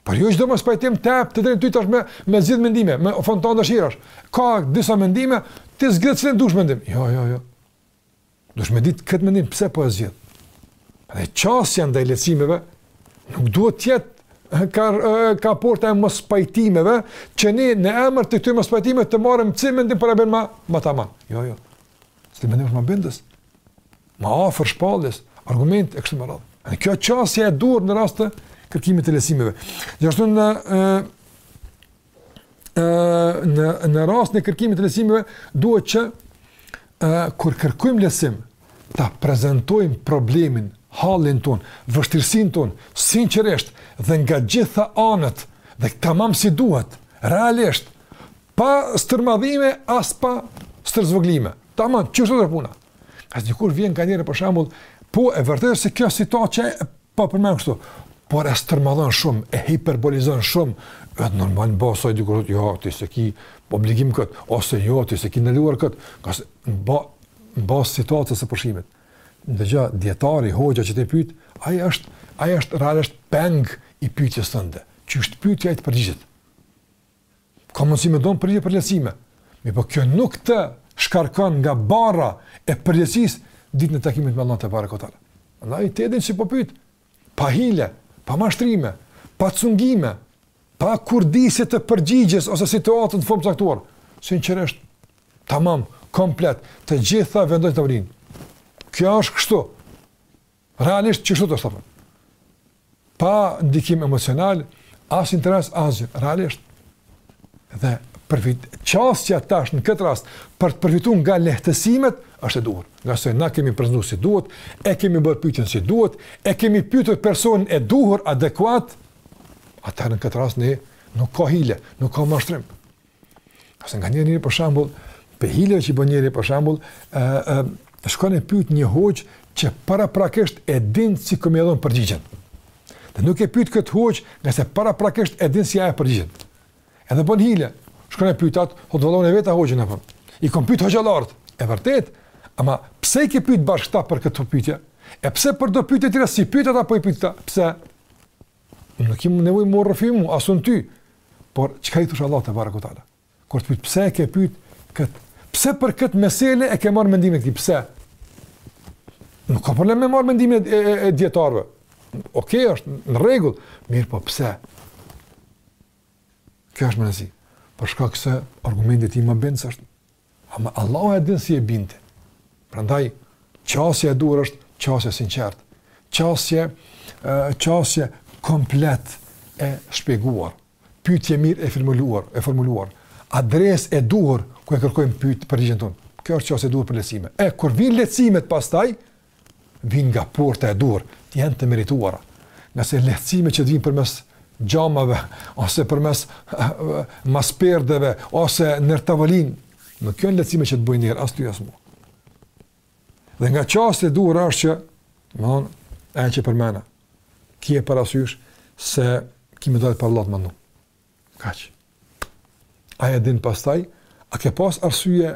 Por jo çdo mospajtim të jep të drejtë tash me me zgjedh mendime, me fontanë dëshirash. Ka disa mendime ti zgjidh cilin dush mendim. Jo, jo, jo. Duhet me ditë kët mendim pse po e zgjedh. Dhe qasja ndaj lehtësimeve nuk duhet të jetë kah kah porta e mospajtimeve që ne në emër të këtyre mospajtimeve të marrim cilin mendim po na bën më më tamam. Jo, jo. Cili mendim është më bindës, më afër shpalljes, argument e kështu me radhë. Kjo qasja e duhur në rast të kërkimit të lehtësimeve. Gjithashtu në, e, e, në, në rastin e kërkimit të lehtësimeve, duhet që e, kur kërkojmë lehtësim, ta prezentojmë problemin, hallin tonë, vështirësinë tonë, sinqerisht dhe nga gjitha anët dhe tamam si duhet, realisht, Pa stërmadhime, as pa stërzvogëlime. Tamam, qysh është puna. Se dikush vjen nganjëherë, për shambull, po e vërtetë se kjo situatë që e pa po përmend kështu, por e stërmadhon shumë, e hiperbolizon shumë, edhe normal në bazë dikush, jo, ti s'e ki obligim këtë, ose jo, ti s'e ki ndaluar këtë, ngase në ba, bazë situatës e përshkrimit. Ndëgjo, dijetari, hoxha që ti e pyt, ai është, ai është realisht peng i pytjes tënde, qysh është pytja ai të përgjigjet. Ka mundësi me dhënë përgjigje për lehtësime. Mirëpo kjo nuk të shkarkon nga barra e përgjegjësisë ditën e takimit me Allahun tebareke ue teala. Allahu ta din si po pyet. Pa hile, pa mashtrime, pa cungime, pa kurdisje të përgjigjes ose situatën në formë të caktuar. Sinqerisht, tamam, komplet, të gjitha vendosi në tavolinë. Kjo është kështu. Realisht ç'është do të thotë. Pa ndikim emocional, as interes asgjë, realisht. Dhe përfit qasja tash në këtë rast për të përfituar nga lehtësimet është e duhur. Ngase ne e kemi prezantuar si duhet, e kemi bërë pyetjen si duhet, e kemi pyetur personin e duhur adekuat, atëherë në këtë rast ne nuk ka hile, nuk ka mashtrim. Ose nga njëri për shembull, pe hile që bën njëri për shembull, ë ë shkon e pyet një hoxhë që paraprakisht e din si ka me dhënë përgjigjen. Dhe nuk e pyet kët hoxhë, nëse paraprakisht e din si e jep përgjigjen. Edhe bën hile. Shkon e pyet atë, po do dallon e pyet hoxhën apo. I kom pyet hoxhallarët. E vërtetë, ama pse i ke pyet bash këta për këtë pyetje? E pse për do pyetje tjera s'i pyet ata po i pyet këta? Pse? Unë nuk kem nevojë me m'rrëfy mu, as unë ty. Por, çka i thush Allahut tebareke ue teala? Kur të pyt, pse e ke pyt këtë? Pse për këtë mesele e ke marrë mendimin e këtij? Pse? Nuk ka problem me marrë mendimin e, e, e dijetarëve. Okej, okay, është në rregull. Mirëpo pse? Kjo është me rëndësi. Për shkak se argumenti i tij më bindës është Ama Allahu e din si u binde. Prandaj qasja e duhur është qasje e sinqertë, qasje qasje komplet e shpjeguar, pyetje mirë e formuluar, e formuluar, adresë e duhur ku e kërkojmë pyet përgjigjen tonë. Kjo është qasje e duhur për lehtësime. E kur vijnë lehtësimet pastaj, vijnë nga porta e duhur, janë të merituara. Ngase lehtësimet që të vijnë përmes xhamave ose përmes mas perdeve ose nën tavolinë, nuk janë lehtësime që të bëjnë nder as ty as mua. Dhe nga qasja e duhur është që, domethënë, ajo që përmena. Kije parasysh se ki me dalë para Allahut të Madhëruar. Kaq. Ai e din pastaj, a ke pas arsye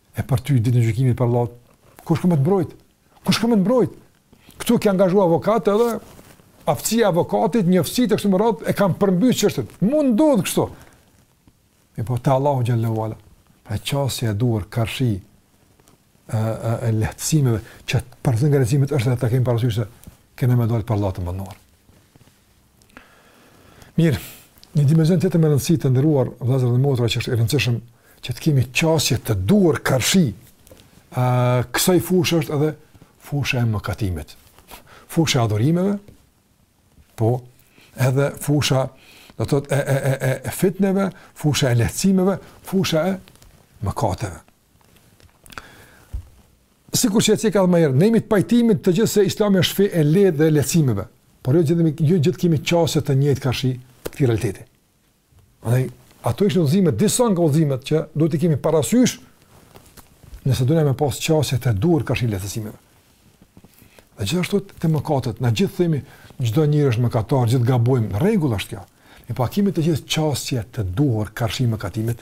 E po aty ditën e gjykimit para Allahut, kush ka me të mbrojt? Kush ka me të mbrojt? Këtu e angazhon avokat edhe aftësia e avokatit, njoftësitë e kështu me radhë, e kanë përmbys çështjen. Mund ndodhë kështu. E po te Allahu xhel-le ue ala. Pra qasja e duhur, karshi, e, e, e lehtësimeve, që të përzënë ngarkesat është dhe të kemë parasysh se kena me dalë para Allahut të Madhëruar. Mirë, një dimension tjetër me rëndësi të nderuar, vëllezër dhe motra që është i rëndësishëm, që të kemi qasje të duhur karshi, a, kësaj fushe është edhe fusha e mëkatimit, fusha e adhurimeve, po, edhe fusha do të thotë, e, e, e fitneve, fusha e lehtësimeve, fusha e mëkateve. Sikur që e cekëm edhe më herë, ne jemi të pajtimit të gjithë se islami është fe e lehtë dhe e lehtësimeve, por jo gjithë, jo gjithë kemi qasje të njëjtë karshi këtij realiteti. Andaj, ato ishin udhëzimet, disa nga udhëzimet që duhet të kemi parasysh, nëse dumë me pas qasje të duhur karshi lehtësimeve. Dhe gjithashtu te mëkatet, na gjithë themi, çdo njeri është mëkatar, gjithë gabojmë, rregull është kjo. Po a kemi të gjithë qasje të duhur karshi mëkatimit.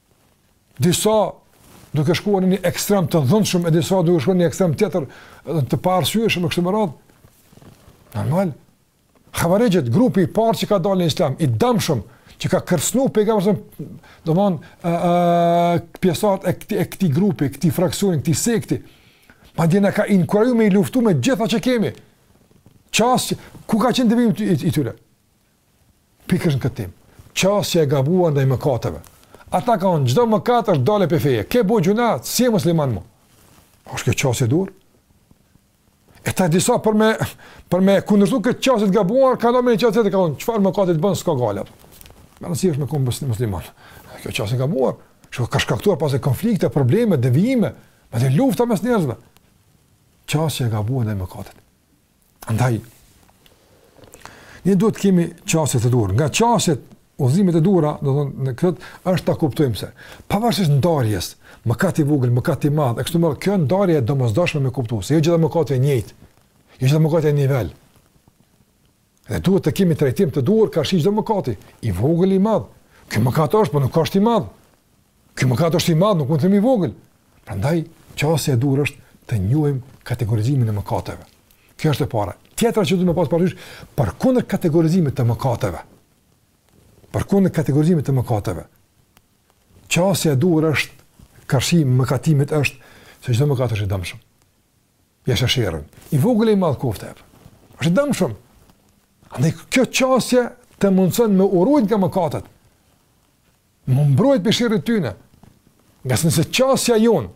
Disa duke shkuar në një ekstrem të dëmshëm e disa duke shkuar në një ekstrem tjetër të paarsyeshëm e kështu me radhë. Normal. Havarixhët grupi i parë që ka dalë në Islam i dëmshëm që ka kërcënu pejgamberin, domethënë ë ë pjesëtarët e këtij e këtij grupi, këtij fraksioni, këtij sekti. Madje na ka inkurajuar me i luftu me gjithçka që kemi. Qasja, ku ka qenë devijimi i, i tyre. Pikërisht në këtë temë. Qasja e gabuar ndaj mëkateve. Ata kanë thënë çdo mëkat është dalë pej feje. Ke bo gjynah, s'je musliman më. A është kjo qasje e duhur? E tash disa për me për me kundërshtu këtë qasje të gabuar, kanë një qasje, thanë, çfarë mëkate të bën s'ka gajle. Me rëndësi është me kon musliman. Kjo qasje e gabuar, që ka shkaktuar përçarje, konflikte, probleme, devijime, madje lufta mes njerëzve. Qasje e gabuar ndaj mëkatit. Andaj, ne duhet të kemi qasje të duhur. Nga qasjet, udhëzimet e duhura, domethënë këtu, është ta kuptojmë se, pavarësisht ndarjes, mëkat i vogël, mëkat i madh, e kështu më kjo ndarje e domosdoshme me kuptu, se jo çdo mëkat i njëjtë, jo çdo mëkat një nivel. Dhe duhet të kemi trajtim të duhur karshi çdo mëkati, i vogël, i madh, ky mëkat është, po nuk është i madh. Ky mëkat është i madh, nuk mund të themi i vogël. Prandaj qasja e duhur është të njohim kategorizimin e mëkateve. Kjo është e para. Tjetra që duhet pas parasysh përkundër kategorizimit të mëkateve. Përkundër kategorizimit të mëkateve. Qasja e duhur është karshi mëkatimit është se çdo mëkat është i dëmshëm. Ia sheh sherrin. I vogël i madh koftë. Është i dëmshëm. Andaj kjo qasje të mundson me u rujt nga mëkatet. Me u mbrojt pej sherrit tyne, ngase nëse qasja jonë,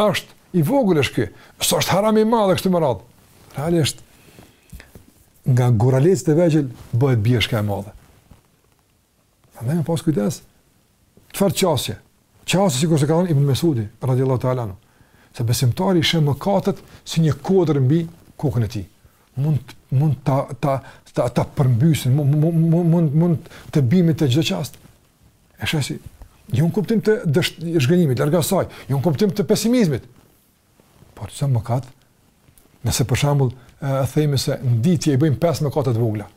është i vogël është ky, s'është haram i madh e kështu me radhë. Realisht, nga guralecët e vegjël, bëhet bjeshka e madhe. Andaj me pas kujdes, çfarë qasje, qasje sikurse ka thonë Ibn Mesudi, radiallahu ta'ala anhu, se besimtari i sheh mëkatet si një kodër mbi kokën e tij. mund mund ta ta ta ta përmbysin mund mund mund mund të bimi në çdo çast është si jo në kuptim të dësht zhgënjimit larg asaj jo në kuptim të pesimizmit por çdo mëkat nëse për shembull e themi se nditje i bëjmë pesë mëkate të vogla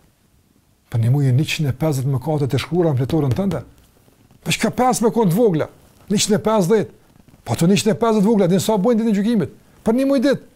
për një muj 150 mëkate të shkruara në fletoren tënde po çka pesë mëkate të vogla 150 po të 150 vogla din sa bën ditën e gjykimit për një muj ditë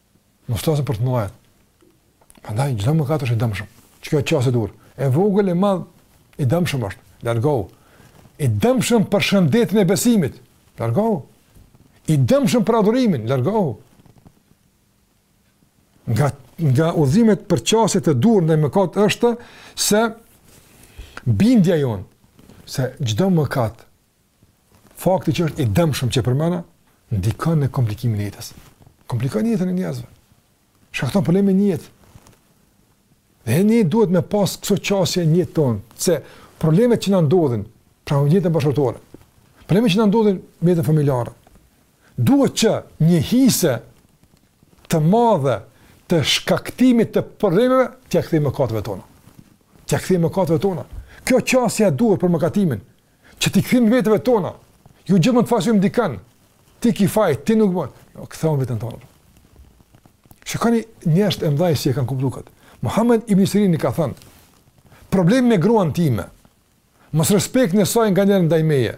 Mos flasim për të mëdhajat. Prandaj çdo mëkat është i dëmshëm. Kjo qasje e duhur. E vogël e madh i dëmshëm është. Largohu. I dëmshëm për shëndetin e besimit. Largohu. I dëmshëm për adhurimin. Largohu. Nga nga udhëzimet për qasje të duhur ndaj mëkat është se bindja jonë se çdo mëkat fakti që është i dëmshëm që përmenda, ndikon në komplikimin e jetës. Komplikon jetën e njerëzve. Shkakton probleme në jetë. Dhe ne duhet me pas këso qasje në jetën tonë, se problemet që na ndodhin, pra në jetën bashkëshortore, problemet që na ndodhin në jetën familjare, duhet që një hise të madhe të shkaktimit të problemeve t'ia kthejmë mëkateve tona. T'ia kthejmë mëkateve tona. Kjo qasja e duhur për mëkatimin. që t'i kthim veteve tona. Jo gjithmonë ta fajsojmë dikën. Ti ki faj, ti nuk bën. Jo, kthejmë vetes tonë. Shikoni njerëzit e mëdhenj si e kanë kuptuar këtë. Muhammed ibn Sirini ka thënë: "Problemi me gruan time, mosrespektin e saj nganjëherë ndaj meje.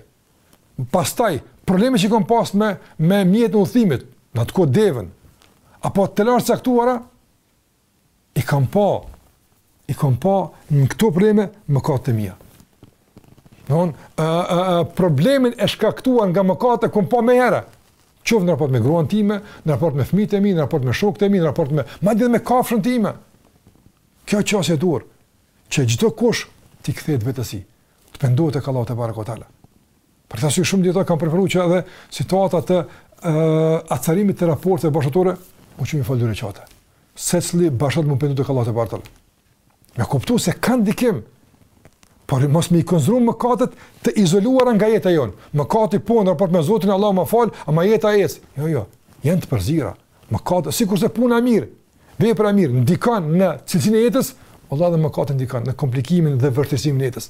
Pastaj, problemi që kam pas me me mjetin e udhëtimit, në atë kohë devën, apo telashe të caktuara, i kam pa, i kam pa në këto probleme mëkatet e mia. Në problemin e shkaktuar nga mëkatet e kam pa menjëherë, qoftë në raport me gruan time, në raport me fmijët e mi, në raport me shokët e mi, në raport me, madje me kafshën time. Kjo qasje e duhur, që çdokush t'i kthehet vetes, të pendohet te Allahu tebareke ue teala. Për këtë arsye shumë dijetarë kanë preferuar që edhe në situata të acarimit të raporteve bashkëshortore u çu me i fal dy rekate. Secili bashkëshort me u pendu te Allahu tebareke ue teala. Me kuptu se kanë ndikim, por mos me i konsideru mëkatet të izoluara nga jeta jonë. Mëkatet po në raport me Zotin, Allah më fal, ama jeta jetë. Jo, jo, janë të përziera. Mëkati, sikurse puna e mirë, vepra e mirë, ndikon në cilësinë e jetës, vallahi edhe mëkati ndikon në komplikimin dhe vështirësimin e jetës.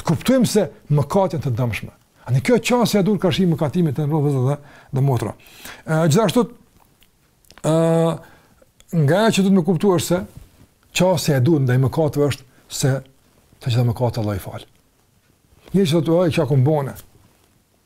Të kuptojmë se mëkatet janë të dëmshme. Pra kjo qasja e duhur karshi mëkatimit të nderuar vëllezër dhe, dhe, dhe motra. E, gjithashtu, e, nga ajo që duhet me kuptu është se qasja e duhur ndaj mëkateve është se të gjitha mëkatet Allahu i fal. Një që të thojë çka kom bo unë,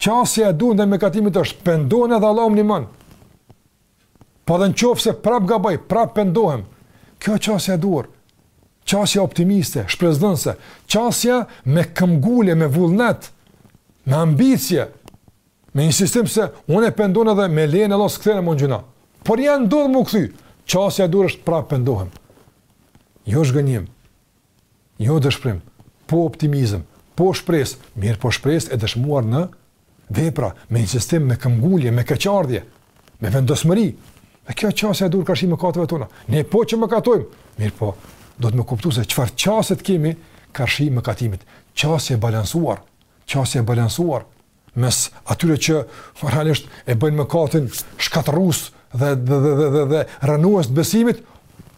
Qasja e duhur ndaj mëkatimit është pendohem edhe Allahu më ndihmon. Po edhe në qofë se prap gaboj, prap pendohem. Kjo është qasja e duhur. Qasja optimiste, shpresëdhënëse. Qasja me këmbëngulje, me vullnet, me ambicje. Me insistim se unë pendohem edhe me lejnë Allahut s'kthehem më në gjynah. Por nëse ndodh me u kthy. Qasja e duhur është prap pendohem. Jo zhgënjim. Jo dëshpërim, po optimizëm, po shpresë, mirëpo shpresë e dëshmuar në vepra, me insistim, me këmbëngulje, me keqardhje, me vendosmëri. Dhe kjo qasja e duhur karshi mëkateve tona. Ne po që mëkatojmë, mirëpo, duhet me kuptu se çfarë qasje kemi karshi mëkatimit. Qasje e balansuar, qasje e balansuar, mes atyre që realisht e bëjnë mëkatin shkatërrues dhe dhe dhe dhe dhe, dhe rënues të besimit,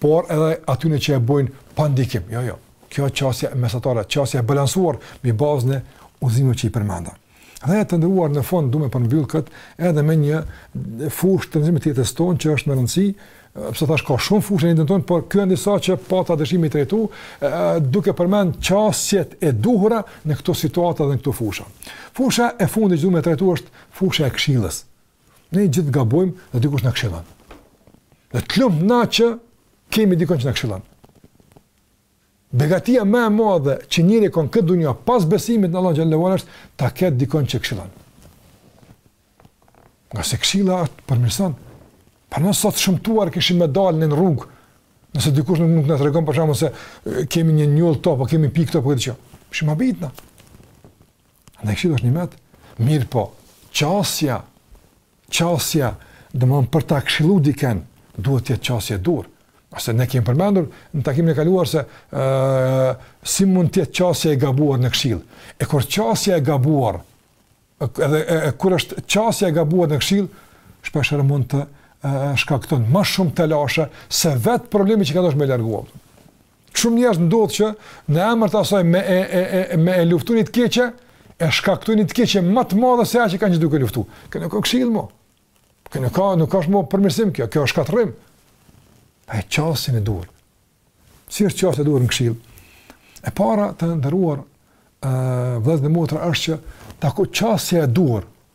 por edhe atyre që e bëjnë pa ndikim. Jo, jo. Kjo qasja mesatare, qasja e balansuar mbi bazën e udhëzimit që i përmenda. Dhe të nderuar në fund du me përmbyll këtë edhe me një fushë të ndërmjet të jetës tonë që është me rëndësi, Pse tash ka shumë fusha në jetën tonë, por këto janë disa që pata dëshirë me i trajtu, duke përmend qasjet e duhura në këto situata dhe në këto fusha. Fusha e fundit që du me e trajtu është fusha e këshillës. Ne gjithë gabojmë dhe dikush na këshillon. Dhe të lumt na që kemi dikon që na këshillon. Begatia më e madhe që njeri ka në këtë dynja pas besimit në Allahun xhel-le ue ala është ta ketë dikon që këshillon. Ngase këshilla përmirëson. Po ne sot shëmtuar kishim me dalë në rrugë, nëse dikush nuk mund të na tregon për shembull se kemi një njollë ktu, po kemi pikë ktu, po këtë që. Shë ma bitna. Në e këshilë është një metë. Mirëpo, qasja qasja, domethënë për ta këshillu dikënd, duhet të jetë qasje e duhur. Ose ne kemi përmendur në takimin e kaluar se ë si mund të jetë qasja e gabuar në këshill. E kur qasja e gabuar, edhe e, e kur është qasja e gabuar në këshill, shpeshherë mund të shkakton më shumë telashe se vet problemi që ka dashur me e larguar. Shumë njerëz ndodh që në emër të asaj me e e e me e luftu një të keqe, e shkaktojnë një të keqe më të madhe se ajo që kanë qenë duke luftu. Kjo nuk është këshill më. Kjo nuk është më përmirësim kjo, kjo është shkatërrim. E qasjen e duhur. Si është qasja e duhur në këshill? E para të nderuar ë vëllezër e motra është që ta ku qasja e duhur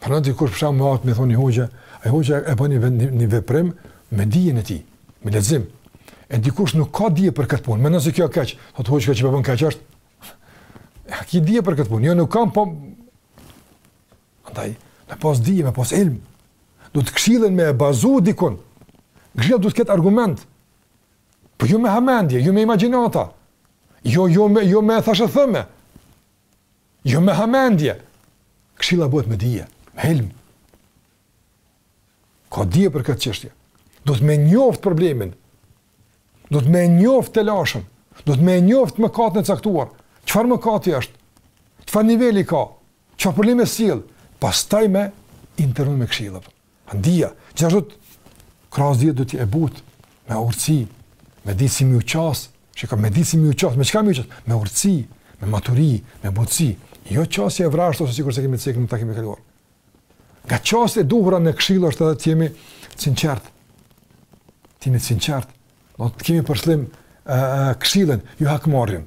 Pra dikush për shembull art me thënë një hoxhë, ai hoxha e bën një veprim me dijen e tij, me lexim. E dikush nuk ka dije për këtë punë, mendon se kjo keq, thotë hoxha që po bën keq është. A ki dije për këtë punë, jo nuk kam po Andaj, me pas dije, me pas ilm, duhet këshillën me e bazu dikun. Gjithë duhet të ketë argument. Po ju jo me hamendje, ju jo me imaginata. Jo, jo me, jo me thashetheme. Jo me hamendje. Këshilla bëhet me dije, me ilm. Ka dije për këtë çështje. Duhet me e njoft problemin. Duhet me e njoft telashen. Duhet me e njoft mëkatin e caktuar. Çfarë mëkati është? Çfarë niveli ka? Çfarë probleme sjell? Pastaj me intervenu me këshillë. Andaj, gjithashtu qasja duhet të jetë e butë, me urtsi, me ditë si me iu qasë, çka me ditë si me iu qasë, me çka me iu qasë? Me urtsi, me maturi, me butësi, jo qasje e vrazhdë, ose sikurse kemi cekë në takimin e kaluar. Nga qasja e duhur në këshilë është edhe të jemi të sinqertë, të jemi të sinqertë, ta kemi për qëllim këshilën, jo hakmarrjen,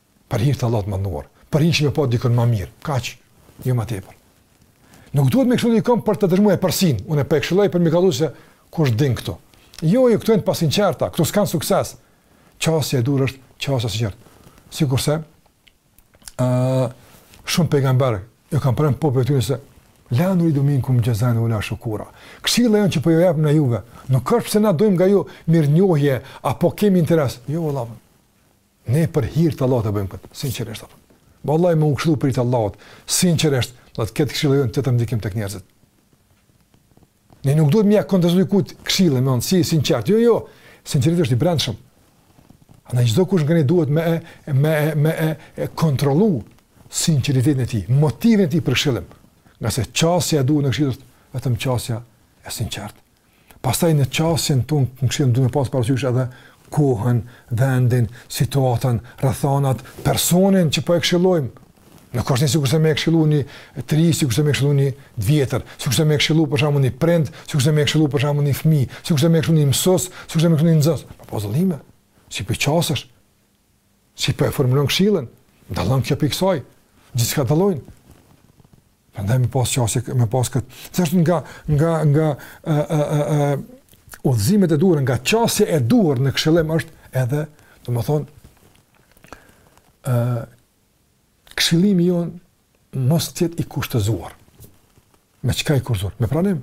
Për hir të Allahut të Madhëruar, për hir që me pa dikon ma mirë, kaq, jo ma tepër. Nuk duhet me këshillu dikon për të dëshmuar epërsinë, unë po e këshilloj për me i kallzu se kush din këtu. Jo, jo këto janë të pasinqerta, këto s'kanë sukses. Qasja e duhur është qasja e sinqertë. Sikurse ë uh, shumë pejgamberë i kanë thënë popullit të tyre se la nuridu minkum jazan wala shukura. Këshilla jonë që po ju japim juve. Nuk është pse na dojmë nga ju mirënjohje apo kemi interes. Jo valla. Ne për hir të Allahut e bëjmë këtë, sinqerisht apo. Vallahi me këshillu për hir të Allahut, sinqerisht, do të ketë këshilla jonë tjetër ndikim tek njerëzit. Ne nuk duhet me ia kontestu kujt këshillën, me i thon s'je i sinqertë. Jo, jo, sinqeriteti është i brendshëm. Andaj çdokush nga ne duhet me me me e kontrollu sinqeritetin e tij, motivin e tij për këshillim. Ngase qasja e duhur në këshillë është vetëm qasja e sinqertë. Pastaj në qasjen tonë në këshillë duhet me pas parasysh edhe kohën, vendin, situatën, rrethanat, personin që po e këshillojmë. Nuk është një sikurse me e këshillu një të ri, sikurse me e këshillu një të vjetër, sikurse me e këshillu për shembull një prind, sikurse me e këshillu për shembull një fëmijë, sikurse me e këshillu një mësues, sikurse me e këshillu një nxënës. Po po zëllime. Si po qasesh? Si po e formulon këshillën? Dallon kjo prej kësaj. Gjithçka dallojnë. Prandaj me pas qasje, me pas këtë. Që është nga, nga, nga e, e, e, e, udhëzimet e duhura, nga qasja e duhur në këshillim është edhe, domethonë, e, këshillimi jonë mos t'jetë i kushtëzuar. Me çka i kushtëzuar? Me pranim.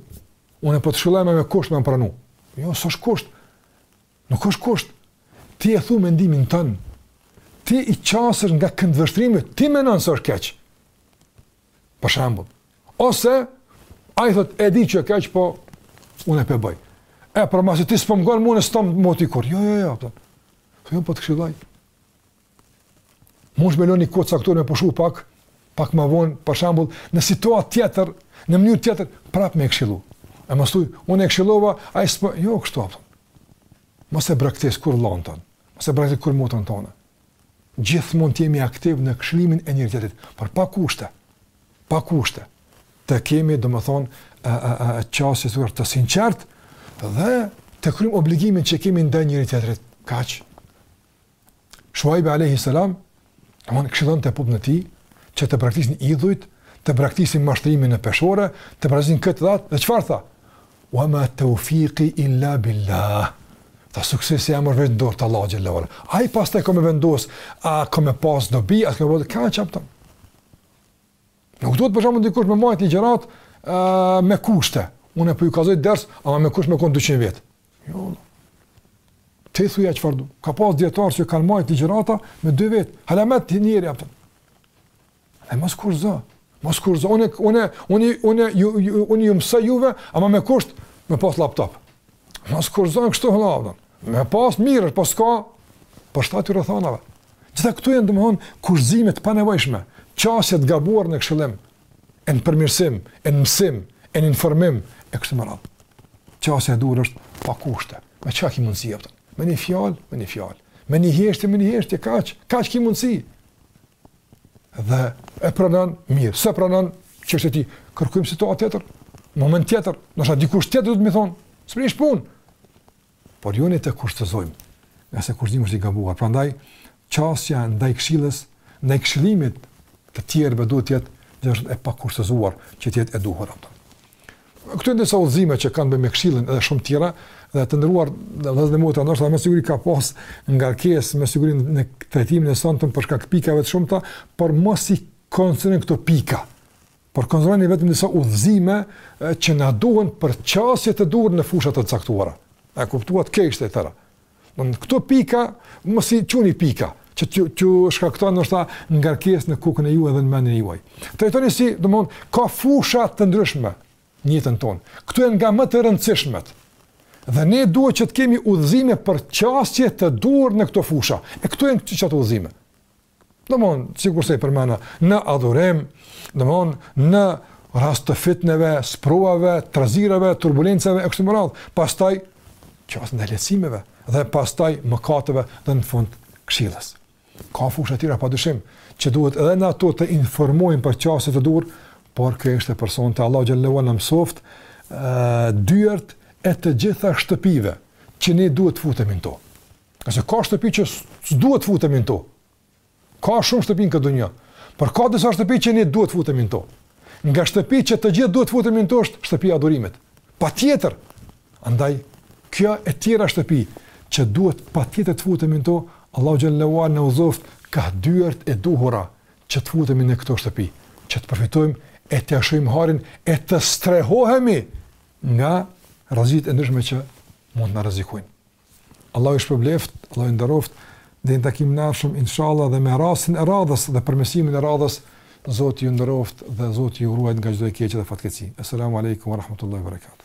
Unë po të këshilloj me kusht me ma pranu. Jo, s'është kusht. Nuk është kusht. Ti e thu mendimin tënd. Ti i qasesh nga këndvështrimi, ti menon se është keq. Për shembull, ose ai thot e di q'ë keq, po unë pe boj. E po masi ti s'po m'ngon mu, unë s't'thom mo ty kurrë. Jo, jo, jo, jo. Thu jo, po të këshilloj. Mundesh me lon ni kohë t'caktuar me pushu pak, pak më vonë, për shembull, në situatë tjetër, në mënyrë tjetër, prapë me e këshillu. E mos thuj, unë e këshillova, ai s'po, jo kështu apo. Mos e braktis kurrë vllan ton, mos e braktis kurrë motrën tonë. Gjithmonë të jemi aktiv në këshillimin e njëri tjetrit, por pa kushte. Pa kushte. Të kemi, domethënë, ë ë ë qasje të sinqert dhe të kryjmë obligimin që kemi ndaj njëri tjetrit. Kaq. Shuajbi alejhi selam, domethënë këshillon popullin e tij që të braktisin idhujt, të braktisin mashtrimin në peshore, të braktisin këtë dhe atë dhe çfarë tha? Wa ma tawfiqi illa billah. Pra suksesi jem është veç n'dorë të Allahut xhele ue ala. Ai s'pa thotë a kam me vendos, a kam me pas dobi, a kam me vendos, ka në qapë tëmë. Nuk do të përshamë në dikush me majtë ligjëratë uh, me kushte. Unë për po ju kallzoj ders, ama me kusht me konë 200 vetë. Jo. Ti thuja çfarë do. Ka pas dijetarë që kanë majt ligjërata me dy vet. Hala me t' njëri apo. E mos kushtëzo. Mos kushtëzo. Unë unë unë unë ju unë ju mësoj juve, ama me kusht me pas laptop. Mos kushtëzo kështu hëllavë. Me pas mirë, po s'ka përshtatju rrethonave. Gjitha këto janë domthon kushtëzime të panevojshme, qasje të gabuar në këshillim, e në përmirësim, e në mësim, e në informim, e kështu me radhë. Qasja e duhur është pa kushte, me çka ki mundësi jepe tënden, me një fjalë, me një fjalë, me një heshtje, me një heshtje, kaq, kaq ki mundësi. Dhe e pranan, mirë, s'e pranan, çështje e tij, kërkujmë situatë tjetër, moment tjetër, ndoshta dikush tjetër duhet me i thonë, s'prish punë, Por jo ne të kushtëzojmë, ngase kushtëzimi është i gabuar. Prandaj qasja ndaj këshillës, ndaj këshillimit të të tjerëve duhet të jetë gjithashtu e pakushtëzuar që të jetë e duhur apo. Këto janë disa udhëzime që kanë të bëjnë me këshillën edhe shumë tjera dhe të nderuar vëllezër dhe motra ndoshta me siguri ka pas ngarkesë me siguri në trajtimin e sontëm për shkak pikave të shumta, por mos i konsideroni këto pika por konsideroni vetëm disa udhëzime që na duhen për qasje të duhur në fusha të caktuara. A e kuptuat ku është e tëra? Domethënë këto pika mos i quni pika që t'ju shkakton ndoshta ngarkesë në kokën e juaj dhe në mendjen e juaj. Trajtoni i si, domthon, ka fusha të ndryshme në jetën tonë. Këto janë nga më të rëndësishmet. Dhe ne duhet që të kemi udhëzime për qasje të duhur në këto fusha. E këto janë çka udhëzime. Domthon, sikur se i përmena, në adhurim, domthon, në rast të fitneve, sprovave, trazirave, turbulencave, e kështu me radhë, pastaj qasjen ndaj leximeve, dhe pastaj mëkateve, dhe në fund, këshillës. Ka fusha tjera, pa dyshim, që duhet edhe në ato të informohemi për qasje të duhur, por siç thashë edhe përsëri Allahu xhele ue ala na mësoftë, dyert e të gjitha shtëpive, që ne duhet të futemi në to. Pse ka shtëpi që s'duhet të futemi në to. Ka shumë shtëpi në këtë dunja. Por ka disa shtëpi që ne duhet të futemi në to. Nga shtëpitë që të gjithë duhet të futemi në to është shtëpia e adhurimit. Patjetër. Andaj, kjo e tjera shtëpi që duhet patjetër të futemi në to, Allahu Xhele ue Ala na udhëzoftë kah dyert e duhura që të futemi në këto shtëpi, që të përfitojmë e ta shohim hairin e të strehohemi nga rreziqet e ndryshme që mund të na rrezikojnë. Allahu ju shpërbleftë, Allahu ju nderoftë, deri në takimin e ardhshëm inshallah dhe me rastin e radhës dhe përmesimin e radhës, Zoti ju nderoftë dhe Zoti ju ruajttë nga çdo e keqe dhe fatkeqësi. Esalamu alejkum wa rahmatullahi wa barakatuh.